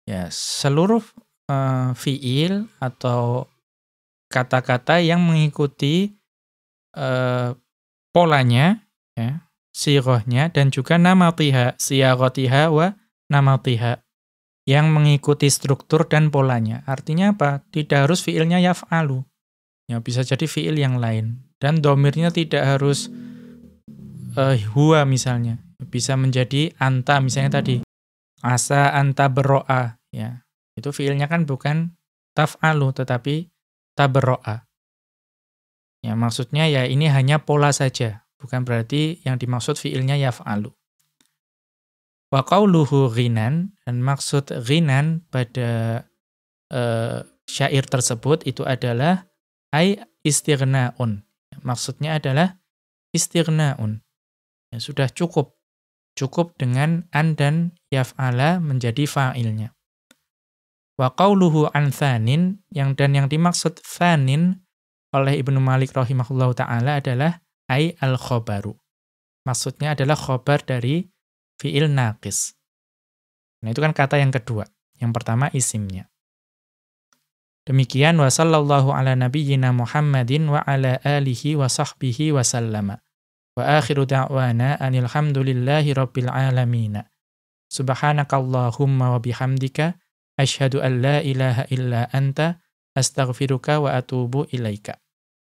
ya seluruh uh, fi'il atau kata-kata yang mengikuti uh, polanya ya, sirohnya dan juga nama tiha, siyarotiha wa nama tiha yang mengikuti struktur dan polanya. Artinya apa? Tidak harus fiilnya yaf'alu. Ya, bisa jadi fiil yang lain. Dan domirnya tidak harus uh, huwa misalnya. Bisa menjadi anta misalnya tadi. Asa anta bero'a. Ya. Itu fiilnya kan bukan taf'alu tetapi tabero'a. Ya, maksudnya ya ini hanya pola saja. Bukan berarti yang dimaksud fiilnya yaf'alu. Wa qawluhu ghinan, dan maksud ghinan pada uh, syair tersebut itu adalah ay istirnaun. Maksudnya adalah istirnaun. Ya, sudah cukup. Cukup dengan an dan yaf'ala menjadi fa'ilnya. Wa qawluhu an thanin, yang dan yang dimaksud thanin oleh Ibnu Malik rahimahullahu taala adalah ai al-khobaru. Maksudnya adalah khobar dari fi'il naqis. Nah itu kan kata yang kedua. Yang pertama isimnya. Demikian wa sallallahu ala nabiyyina Muhammadin wa ala alihi wa sahbihi wa sallama. Wa akhiru da'wana anil hamdulillahi rabbil alamin. Subhanakallahumma wa bihamdika asyhadu an la ilaha illa anta astaghfiruka wa atubu ilaika.